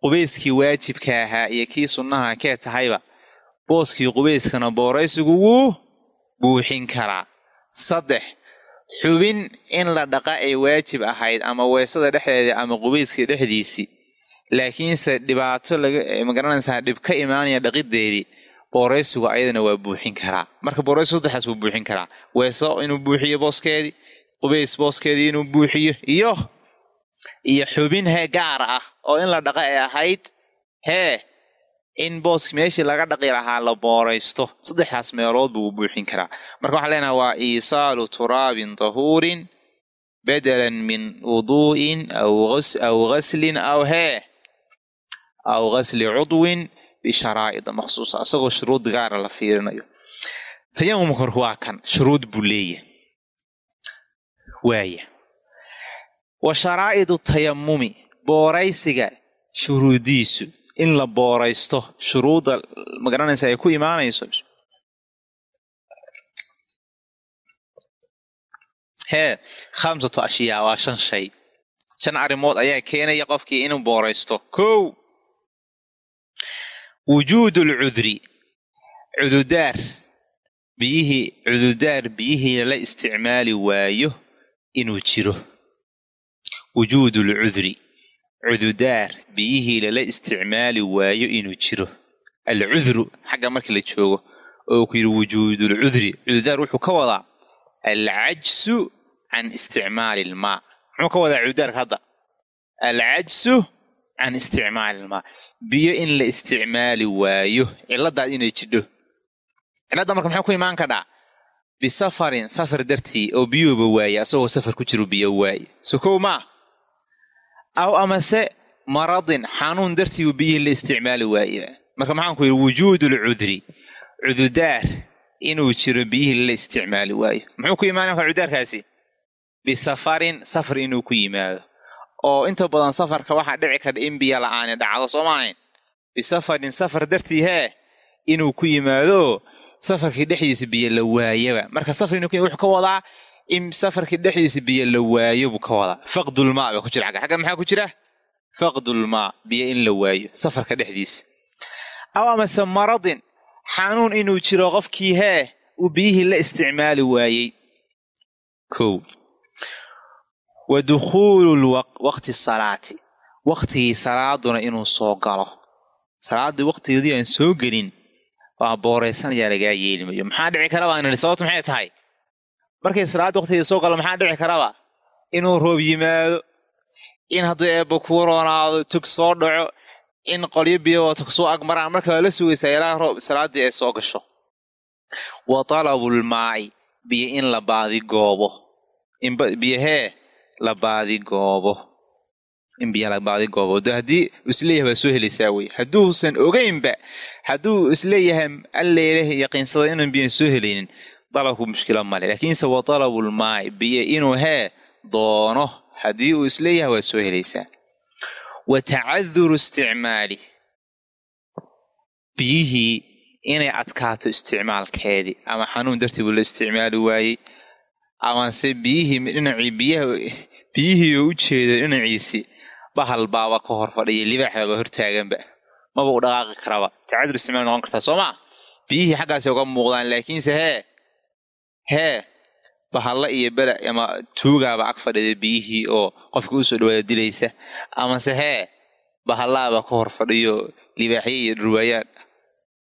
qubeyskii waajibka ahaa iyo kii sunnaha kee tahayba booskii qubeyskana booraysigu wuu buuxin karaa. Saddex xubin in la dhaqa ay waajib ahayd ama weesada dhexdeeda ama qubeyska dhexdiisii. Laakiinse dhibaato laga ma garanaysaa dhib ka imaanaya dhaqideedii booraysigu ayadana waa buuxin karaa. Marka booraysigu saddexaas wuu buuxin karaa. Weeso inuu buuxiyo booskeedii qubays booskeedii inuu buuxiyo iyo iyo xubin hee gaara ah oo in la dhaqa ay ahayd hee in boos meeshii laga dhaqi lahaa la booraysto. Saddexdaas meelood buu buuxin karaa. Marka waxaan leenaha waa iisaalu turaabin tahuurin bedelan min wuduu'in aw gaslin aw hee aw gasli cudwin bisharaa'ida makhsuusa isagoo shuruud gaara la fiirinayo tayamumka marka waa kan shuruud buu leeyahy waaya wa sharaa'idu tayamumi booraysiga shuruudiisu in la booraysto shuruudda magaranaysa ay ku imaanayso hee khamsatu ashyaa waa shan shay shan arrimood ayaa keenaya qofkii inuu booraysto kow wujuudu alcudri cududaar. Biyihii cududaar biyihii lala isticmaali waayo inuu jiro. Wujuudu alcudri cududaar biyihii lala isticmaali waayo inuu jiro. Alcudru xagga marka la joogo oo ku yidhi wujuudulcudri cududaar wuxuu ka wadaa alcajsu can isticmaali ilmaa muxuu ka wadaa cududaarka hadda? Alcajsu can isticmaali ilmaa biyo in la isticmaali waayo ciladaas inay jidho cilladda marka maxay ku imaan kadhaa bisafarin safar dartii oo biyuhuba waaye asagoo safar ku jiro biyo waaye so kow maa aw amase maradin xanuun dartii uu biyihii la isticmaali waaye marka maxaan ku yidhi wujuudulcudri cududaar inuu jiro biyihii la isticmaali waayo muxuu ku imaanaya marka cududaarkaasi bisafarin safar inuu ku yimaado oo inta badan safarka waxaa dhici kardha in biyo la'aani dhacdo soo bisafarin safar dartii hee inuu ku yimaado safarkii dhexdiisa biyo la waayaba. Marka safar wuxuu ka wadaa in safarkii dhexdiisa biyo la waayo buu ka wadaa. Faqdulmaa baa ku jira agga xagga maxaa ku jira? Faqdulmaa biyo in la waayo safarka dhexdiisa. Aw amase maradin xanuun inuu jiro qofkii hee uu biyihii la isticmaali waayey wa dukhuulu waqti salaati waqtigii salaaduna inuu soo galo salaaddii waqtigeedii aan soo gelin waa booraysanayaa lagaa yeelimayo maxaa dhici karaba nidhi sababtu maxay tahay markay salaadda waqtigeeda soo galo maxaa dhici karaba inuu roob yimaado in hadduu eebba kuu roonaado tug soo dhaco in qolyo biyo wata ku soo agmaraan marka waa la sugaysaa ilaa roob salaadii ay soo gasho wa talabulmaa'i biyo in la baadi goobo biyahee la baadi goobo. In biyo la baadi goobo. De haddii is leeyahay waa soo helaysaa wey hadduusan ogeynba hadduu is leeyahay alleeleh yaqiinsada inaan biyan soo helaynin dalabku mushkila male laakiinse wa talabulmaa'i biyo inuu hee doono haddii uu is leeyahay waa soo helaysaa wa tacaduru isticmaali. Biyihii inay adkaato isticmaalkeedii ama xanuun dartii buu la isticmaali waayey amase biyihii dhinacii biyaha biyihii oo u jeeda dhinaciisii bahal baaba ka hor fadhiya libaax baaba hortaaganba maba u dhaqaaqi karaba. Tacadur isticmaal noqon kartaa soo maa biyihii xaggaasi uga muuqdaan laakiinse hee hee bahalla iyo bela ama tuugaaba ag fadhida biyihii oo qofka u soo dhawaada dilaysa. Amase hee bahallaaba ka hor fadhiyo libaaxyo iyo dhurwaayaan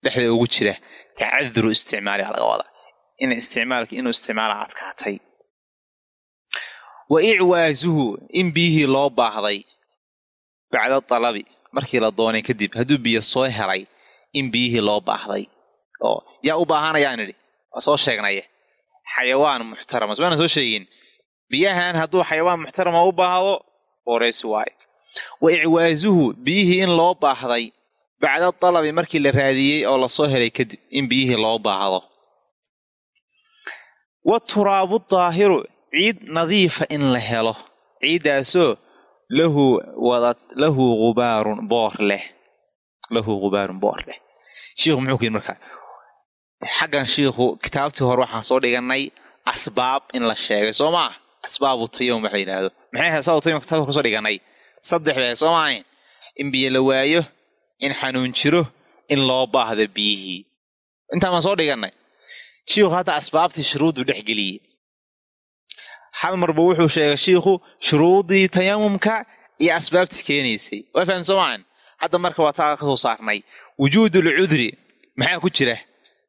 dhexda ugu jira. Tacaduru isticmaali baa laga wadaa. In isticmaalka inuu isticmaala adkaatay wa icwaasuhu in biyihii loo baahday bacda dalabi markii la doonay kadib hadduu biyo soo helay in biyihii loo baahday. Oo yaa u baahanayaan idhi. Waa soo sheegnaya xayawaan muxtarama somaana soo sheegin. Biyahan hadduu xayawaan muxtarama u baahdo booreysi waaye wa icwaasuhu biyihii in loo baahday bacda dalabi markii la raadiyey oo la soo helay kadib in biyihii loo baahdo. Wa turaabu daahiru ciid nadiifa in la helo. Ciiddaasoo lahu wada lahu gubaarun boor leh. Lahu gubaarun boor leh. Shiikhu muxuu ku yidhi xaggan shiikhu kitaabtii hore waxaan soo dhiganay asbaab in la sheegay soo maa asbaabu tayamum wax la yidhaahdo. Maxay asbaabu tayamum kitaabka ku soo dhiganay saddex bay soo maahayn in biyo la waayo in xanuun jiro in loo baahdo biyihii. Intaan baan soo dhiganay shiikhu hadda asbaabtii shuruuddu dhex geliyey hal marba wuxuu sheegay shiikhu shuruudii tayamumka iyo asbaabtii keenaysay. Waa fahan soo maahan hadda marka waa taa ka soo saarnay. Wujuudul cudri maxaa ku jira?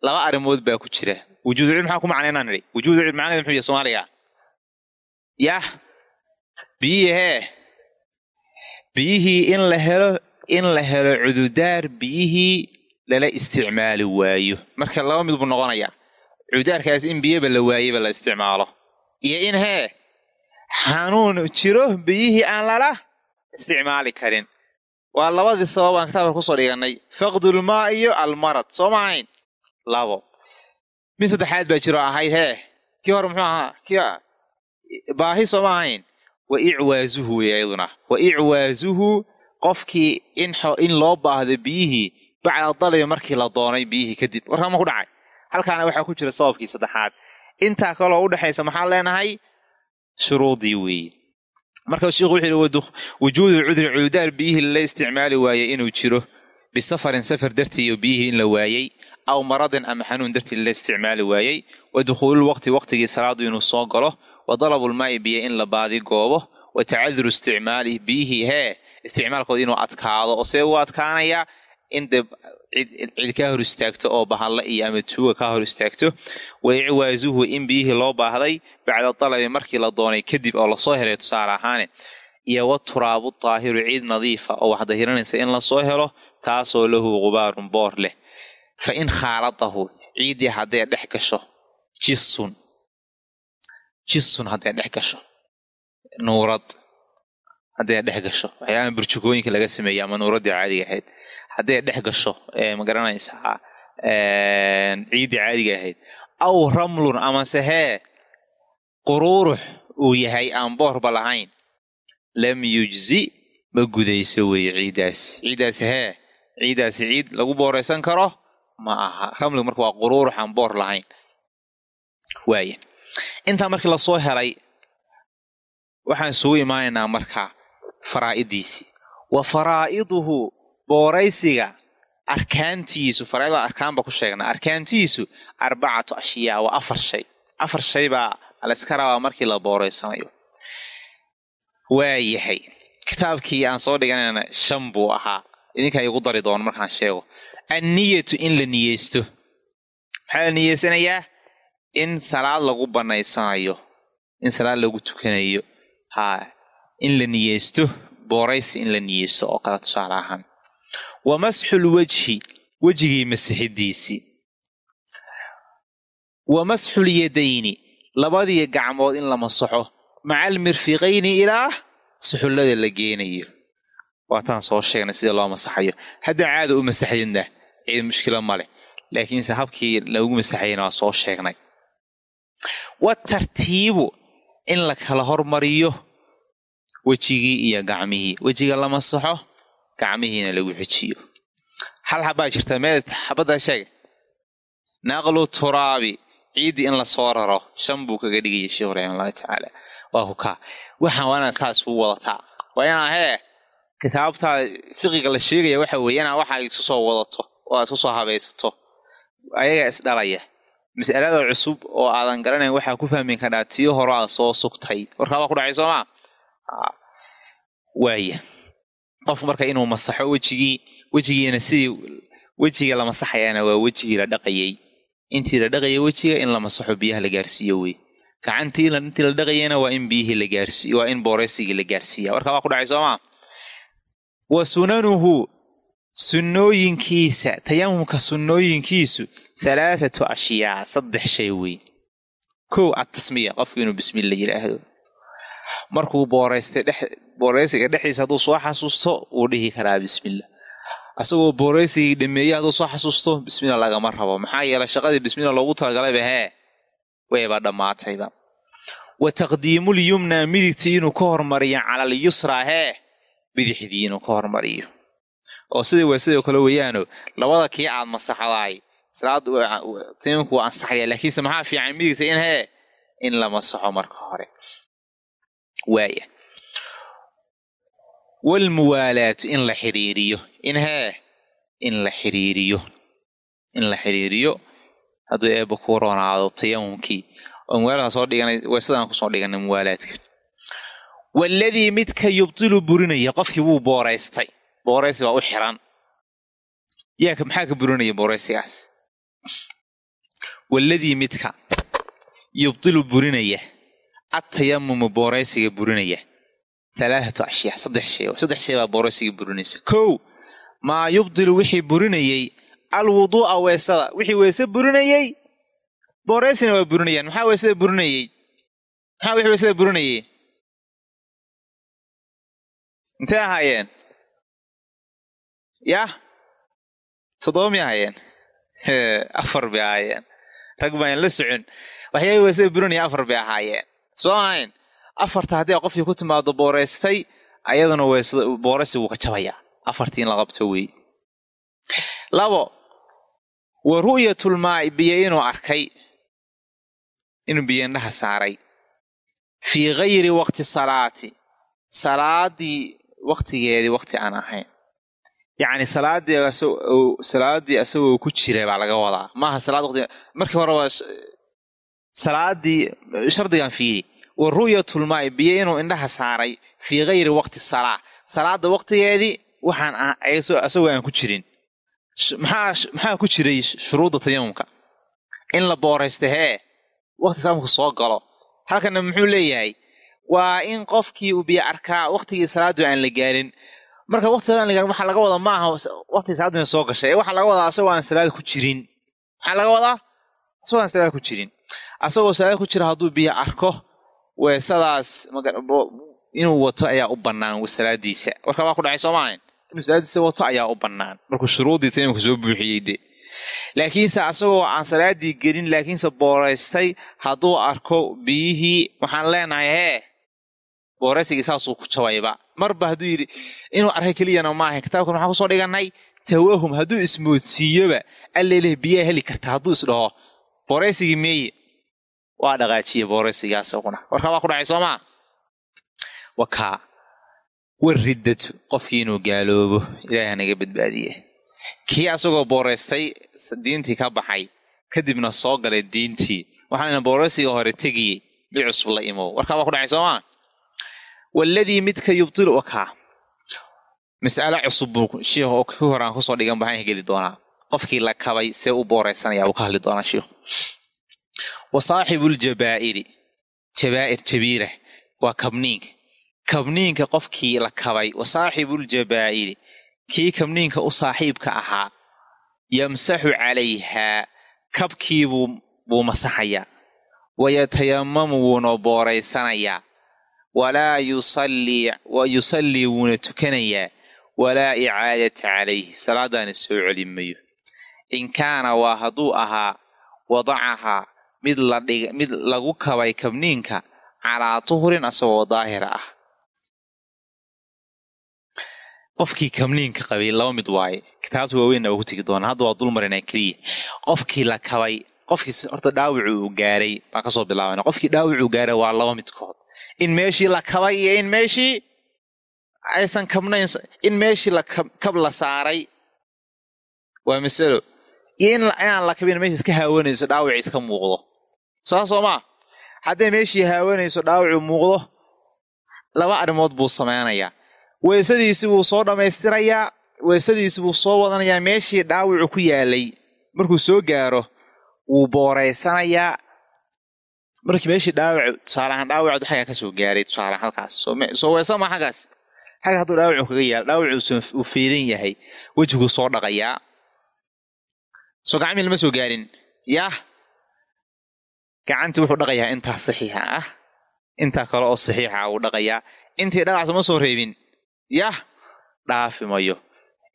Laba arrimood baa ku jira. Wujuudul cudri maxaa ku macnaynaan nidhi? Wujuudul cudri macnaheeda muxuu yahay soomaaliga yah biyihii hee. Biyihii in la helo in la helo cududaar biyihii lala isticmaali waayo. Marka laba mid buu noqonayaa. Cududaarkaas in biyaba la waayeba la isticmaalo iyo in hee xanuun jiro biyihii aan lala isticmaali karin. Waa labadii sabab aan kitaabka ku soo dhiganay faqdulmaa iyo almarad soo maahayn labo. Mid saddexaad baa jiro ahayd hee kii hore muxuu ahaa? Kii baahi soo maahayn wa icwaasuhu wey iyaduna. Wa icwaasuhu qofkii in loo baahdo biyihii bacda dalabi markii la doonay biyihii kadib. Warkama ku dhacay. Halkaana waxaa ku jira sababkii saddexaad intaa kaloo udhexaysa maxaan leenahay? Shuruudii weeye marka sheikhu wuxuu yihi wujuudu cudri cududaar biyihii lala isticmaali waayey inuu jiro. Bisafarin safar dartii iyo biyihii in la waayey. Aw maradin ama xanuun dartii lala isticmaali waayey. Wa dukhuulul waqti waqtigii salaadu inuu soo galo. Wa dalabulmaa'i biyo in la baadi goobo. Wa tacaduru isticmaali biyihii hee isticmaalkooda inuu adkaado. Oo see u adkaanayaa in dee cid kaa hor istaagto oo bahalla iyo ama tuuga kaa hor istaagto wa icwaasuhu in biyihii loo baahday bacda dalabi markii la doonay kadib oo la soo helay tusaale ahaane. Iyo wa turaabu daahiru ciid nadiifa oo wax dahiranaysa in la soo helo taasoo lahu gubaarun boor leh. Fa in khaaladahu ciiddii hadday dhex gasho jisun jisun hadday dhex gasho nuurad hadday dhex gasho waxyaalaha burjukooyinka laga sameeyey ama nuuraddii caadiga ahayd hadday dhex gasho ma garanaysaa ciiddii caadiga ahayd. Aw ramlun amase hee quruurux uu yahay aan boorba lahayn. Lam yujzi ma gudayso weeye ciiddaasi ciiddaasi hee ciiddaasi ciid lagu booraysan karo ma aha. Ramligu marka waa quruurux aan boor lahayn. Waaya intaa markii la soo helay waxaan isugu imaanaynaa marka faraa'idiisii wa faraa'iduhu booraysiga arkaantiisu faraaid baa arkaan ba ku sheegnaa. Arkaantiisu arbacatu ashyaa waa afar shay. Afar shay baa layska rabaa markii la booraysanayo waayahay. Kitaabkii aan soo dhiganayna shan buu ahaa. Idinkaa igu dari doono markaan sheego. Anniyatu in la niyeysto. Maxaa la niyeysanayaa? In salaad lagu banaysanayo in salaad lagu tukanayo. Haa. In la niyeysto. Booraysi in la niyeysto oo kale tusaale ahaan wa masxulwejhi wejigii masixidiisii wa masxulyadayni labadii gacmood in la masaxo maca almirfiqayni ilaa suxullada la geenayo. Waataan soo sheegnay sida loo masaxayo. Haddaa caada u masaxdinna cid mushkila maleh laakiinse habkii lagu masaxayana waa soo sheegnay. Watartiibu in la kala hormariyo wejigii iyo gacmihii. Wejiga la masaxo gacmihiina lagu xejiyo hal habaa jirta meel xabaddaa sheega naqlu turaabi. Ciiddii in la soo raro. Shan buu kaga dhigaya sheekhu raximahullahu tacaala. Waa hukaa. Waxaan waa inaan saas u wadataa. Waa inaa hee kitaabtaa fiqiga la sheegaya waxa weeye inaa waxa isu soo wadato oo aad isku soo habaysato ayagaa isdhalaya mas'alada cusub oo aadan garanayn waxaa ku fahmi karaa tii hore aad soo sugtay. Warkaa waa ku dhacay soomaa waaya qof marka inuu masaxo wejigii wejigiina sidii wejiga la masaxayaana waa wejigii la dhaqayay. Intii la dhaqaya wejiga in la masaxo biyaha la gaarsiiyo wey. Gacantii intii la dhaqayana waa in biyihii la gaarsiiyo waa in booreysigii la gaarsiiya warkaa waa ku dhacay soomaa? Wa sunanuhu sunnooyinkiisa tayamumka sunnooyinkiisu halaathatu ashyaa saddex shay wey. Kow adtasmiya qofku inuu bismilla yidhaahdo markuu booreystay booreysiga dhexdiisa hadduu soo xasuusto wuu dhihi karaa bismillah. Asagoo booreysigii dhameeyey hadduu soo xasuusto bismillah lagama rabo. Maxaa yeelay shaqadii bismillah loogu talagalayba hee? Wayba dhammaatayba wa taqdiimul yumna midigtii inuu ka hormariyo calal yusraa hee? Bidixdii inuu ka hormariyo. Oo sidai waa sidoo kale weeyaano labada kii aad masaxdaay salaadtiminku waa ansaxaya laakiinse maxaa fiican midigta in hee? In la masaxo marka hore waaya walmuwaalaatu in la xiriiriyo. In hee in la xiriiriyo. In la xiriiriyo. Hadduu eebba kuu roonaado tayamumkii. Oo muwaalada soo dhiganay waysadaan ku soo dhiganay muwaalaadka. Waaladii midka yubtilu burinaya qofkii wuu booraystay. Booraysi baa u xiran. Yaaka maxaa ka burinaya booraysigaas? Waaladii midka yubtilu burinaya atayamumu booraysiga burinaya. Halaathatu ashyaa saddex shay saddex shay baa booraysiga burinaysa. Kow maa yubdilu wixii burinayey alwuduu'a weesada wixii weese burinayey booraysina waa burinayaan. Maxaa weesada burinayey maxaa wixii weesada burinayey intay ahaayeen? Yah? Toddoba ahaayeen? Afar bay ahaayeen. Rag baan la socon. Waxyaaba weesada burinaya afar bay ahaayeen soo ahayn afarta haddii qofkii ku timaado booraystay ayaduna booraysi wuu ka jabayaa. Afartii in la qabto wey labo wa ru'yatulmaa'i biyo inuu arkay. Inuu biyo indhaha saaray. Fii gayri waqti salaati. Salaadii waqtigeedii waqti aan ahayn. Yacni salaadii salaadii asagoo ku jira baa laga wadaa. Maaha salaad waqti markii horeba salaadii shardigan fiiri wa ru'yatulmaa'i biyo inuu indhaha saaray fii gayri waqti salaa. Salaada waqtigeedii waxaan asagoo aan ku jirin. Maxaa ku jiray shuruudda tayamumka in la booraysta hee waqti salaamku soo galo. Halkana muxuu leeyahay waa in qofkii uu biyo arkaa waqtigii salaadu aan la gaarin. Marka waqti aan la gaarin waxaa laga wadaa maaha waqtigii salaaduna soo gashay. Waxaa laga wadaa asagoo aan salaad ku jirin. Maxaa laga wadaa? Asagoo aan salaad ku jirin. Asagoo salaad ku jira hadduu biyo arko weesadaas inuu wato ayaa u bannaan salaadiisa. Warka waa ku dhacay soomaahan inuu salaadiisa wato ayaa u bannaan. Markuu shuruuddii tayamumka soo buuxiyey de laakiinse asagoo aan salaadii gelin laakiinse booraystay hadduu arko biyihii waxaan leenahay hee booraysigii saasuu ku jabayba marba hadduu yidhi inuu arkay keliyana maaha kitaabkan maxaan ku soo dhigannay tawahum hadduu ismoodsiiyoba alleleh biyaa heli karta hadduu isdhaho booraysigii meeye waa dhaqaajiya booraysigaas una warkaa waa ku dhacay soomaa wakaa wariddatu qofkii inuu gaaloobo ilaaha naga badbaadiye kii asagoo booraystay diintii ka baxay kadibna soo galay diintii waxaana booraysiga hore tegiyey mid cusub la imow warkaa waa ku dhacay soomaa waaladii midka yubtilu wakaa mas'alo cusub buu shiikhu kii hore aan ku soo dhigan baxaan geli doonaa qofkii la kabay see u booraysanaya buu ka hadli doonaa shiikhu wa saaxibuuljabaa'iri jabaa'ir jabiira. Waa kabniinka. Kabniinka qofkii la kabay. Wa saaxibuuljabaa'iri kii kabniinka u saaxiibka ahaa yamsaxu calayhaa kabkii buu masaxayaa. Wayatayamamu wuuna booraysanayaa walaa yusallii wuuna tukanayaa. Walaa icaadata calayhi. Salaadaana soo celin mayo. In kaana waa hadduu ahaa wadacahaa mid mid lagu kabay kabniinka calaa tuhurin asagoo daahira ah. Qofkii kabniinka qabay laba mid waaye kitaabta waaweynna waa ku tegi doonaa hadda waa dulmarinaa keliya qofkii la kabay qofkii horta dhaawicu uu gaaray baan ka soo bilaabana qofkii dhaawicuu gaaray waa laba midkood. In meeshii la kabay iyo in meeshii aysan kabnayn in meeshii la kab la saaray. Waa masalo. Iyo inaan la kabin meesha iska haawanayso dhaawici iska muuqdo saa soo maa hadday meeshii haawanayso dhaawicu muuqdo? Laba arrimood buu samaynayaa weysadiisi buu soo dhammaystirayaa weysadiisi buu soo wadanayaa meeshii dhaawicu ku yaalay markuu soo gaaro wuu booraysanayaa markii meeshii dhaawac tusaalahaan dhaawaceedu xaggaa ka soo gaaray tusaalahaan halkaas. Soo weysa maa xaggaas? Xagga hadduu dhaawacu kaga yaalo dhaawacu uu feydan yahay. Wejiguu soo dhaqayaa. Soo gacmii lama soo gaarin. Yaah gacantii wuxuu dhaqayaa intaa saxiixa ah. Intaa kale oo saxiixa uu dhaqayaa. Intii dhaqaas ma soo reebin. Yah dhaafi mayo.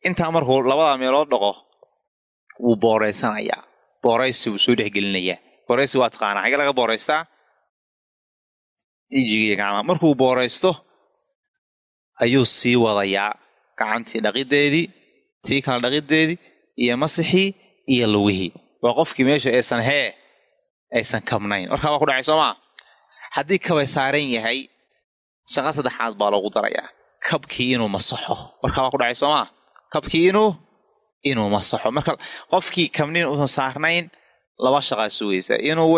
Intaa markuu labada meelood dhaqo wuu booraysanayaa booraysi wuu soo dhexgelinayaa booraysi waa taqaanaa xagee laga booraystaa ijigiiyo gacmaha markuu booraysto ayuu sii wadayaa. Gacantii dhaqideedii tii kala dhaqideedii iyo masixii iyo lugihii waa qofkii meesha aysan hee aysan kabnayn warkaa waa ku dhacay soo maa haddii kabay saaran yahay shaqa saddexaad baa loogu darayaa. Kabkii inuu masaxo warkaa waa ku dhacay soo maa kabkii inuu inuu masaxo marka qofkii kabniin uusan saarnayn laba shaqaa sugaysaa inuu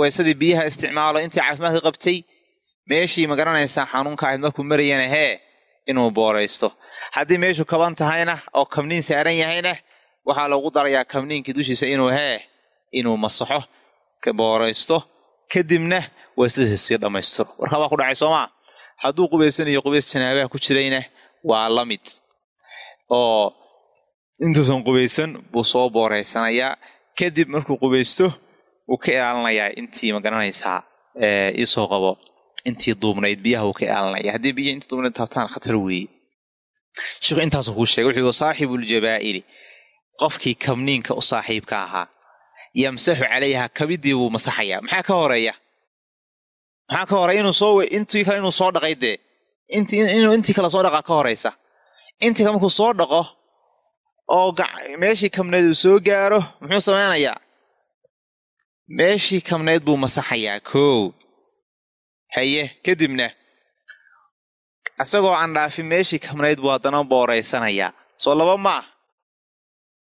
weysadii biyaha isticmaalo intii caafimaadka qabtay meeshii ma garanaysaa xanuunka ahayd markuu marayana hee inuu booraysto. Haddii meeshu kaban tahayna oo kabniin saaran yahayna waxaa loogu darayaa kabniinkii dushiisa inuu hee inuu masaxo booraysto kadibna weysadiisa sii dhammaystiro warkaa waa ku dhacay soomaa hadduu qubaysanayo qubays janaabaha ku jirayna waa la mid. Oo intuusan qubaysan buu soo booraysanayaa kadib markuu qubaysto wuu ka ilaalinayaa intii ma garanaysaa iisoo qabo. Intii duubnayd biyaha wuu ka ilaalinaya. Haddii biya intii duubnayd taabtaan khatar weeye. Sheikhu intaasuu kuu sheegay wuxuu saaxibuuljabaa'iri qofkii kabniinka u saaxiibka ahaa yamsaxu calayha kabidii buu masaxayaa. Maxaa ka horreeya? Maxaa ka horreeya inuu intii kale inuu soo dhaqay dee? Inuu intii kale soo dhaqaa ka horaysa intii kale markuu soo dhaqo oo meeshii kabnayd uu soo gaaro muxuu samaynayaa meeshii kabnayd buu masaxayaa koow haye kadibna isagoo aan dhaafin meeshii kabnayd buu haddana booraysanayaa soo laba ma ah.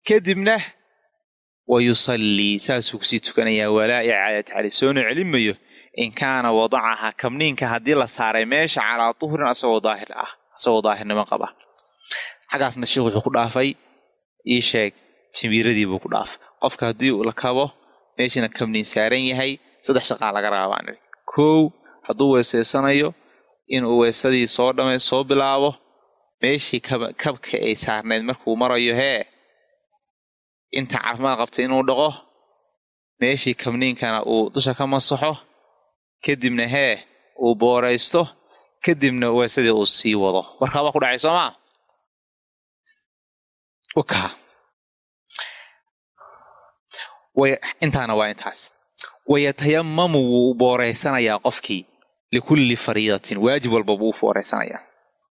Kadibna wa yusallii saasuu ku sii tukanayaa walaa icaadata caley soona celimayo in kaana wadacaha kabniinka haddii la saaray meesha calaa duhrin asagoo daahir ah asagoo daahirnimo qaba xaggaasna sheikh wuxuu ku dhaafay ii sheeg jimiiradii buu ku dhaafay qofka haddii la kabo meeshiina kabniin saaran yahay saddex shaqaa laga rabaa baan kow hadduu weysaysanayo inuu weysadii soo dhamay soo bilaabo meeshii kabka ay saarnayd markuu marayo hee inta caafimaad qabtay inuu dhaqo meeshii kabniinkana uu dusha ka masaxo kadibna hee uu booraysto kadibna weysadii uu sii wado. Warkaabaa ku dhacay soomaa intaana waa intaas. Wayatayamamu wuu booraysanayaa qofkii likulli fariidatin. Waajib walba buu u booraysanayaa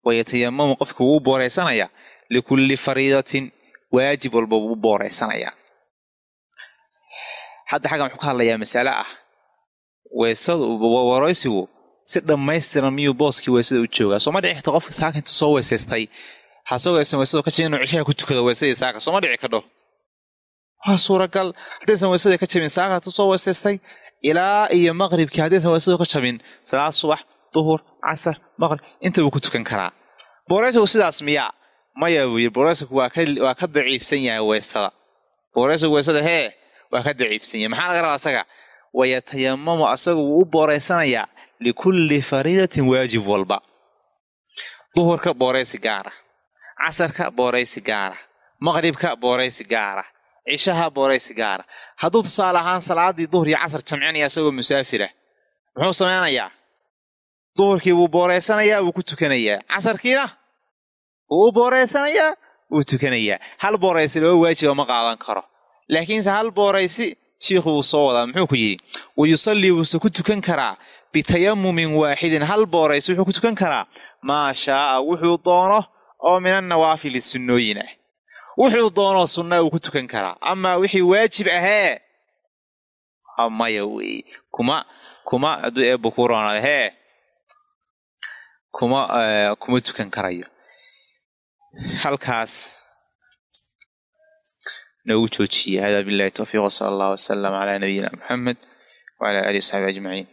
wayatayamamu qofkii wuu booraysanayaa likulli fariidatin waajib walba buu u booraysanayaa hadda xaggan wuxuu ka hadlayaa masale ah. Weysada waraysigu si dhammaystiran miyuu booskii weysada u joogaa? Sooma dhici karta qofka saaka inta soo weysaystay hasagoo aysan weysada ka jabin inuu cishaha ku tukado weysadii saaka. Sooma dhici kadho waa suuragal. Haddaysan weysadii ka jabin saaka hatu soo weysaystay ilaa iyo maqribkii haddaysan weysadu ka jabin salaad subax duhur casar maqrib intabuu ku tukan karaa. Booraysigu sidaas miyaa maya buu yiri booraysigu waa ka daciifsan yahay weysada. Booraysigu weysada hee waa ka daciifsan yahay. Maxaa laga rabaa asaga? Wayatayamamu asaga wuu u booraysanayaa likulli fariidatin waajib walba. Duhurka booraysi gaara casarka booraysi gaara maqribka booraysi gaara cishaha booraysi gaara. Hadduu tusaale ahaan salaadii duhur iyo casar jamcinaya isagoo musaafira muxuu samaynayaa duhurkii wuu booreysanayaa wuu ku tukanayaa. Casarkiina wuu u booreysanayaa wuu tukanayaa hal booraysi laba waajiba ma qaadan karo. Laakiinse hal booraysi shiikhu wuu soo wadaa muxuu ku yidhi? Wa yusallii wuuse ku tukan karaa bitayamumin waaxidin hal booraysi wuxuu ku tukan karaa? Maa shaaa wuxuu doono oo min annawaafili sunnooyin ah wuxuu doonoo sunnaa uu ku tukan karaa. Amaa wixii waajib ahee maya weeye kuma kuma hadduu eebba ku roonada hee. Kuma kuma tukan karayo halkaas. Noogu joojiya hada billahi towfiiq wsala allah wasalam calaa nabiyina muxamed wcala alihi wasaxbi ajmaciin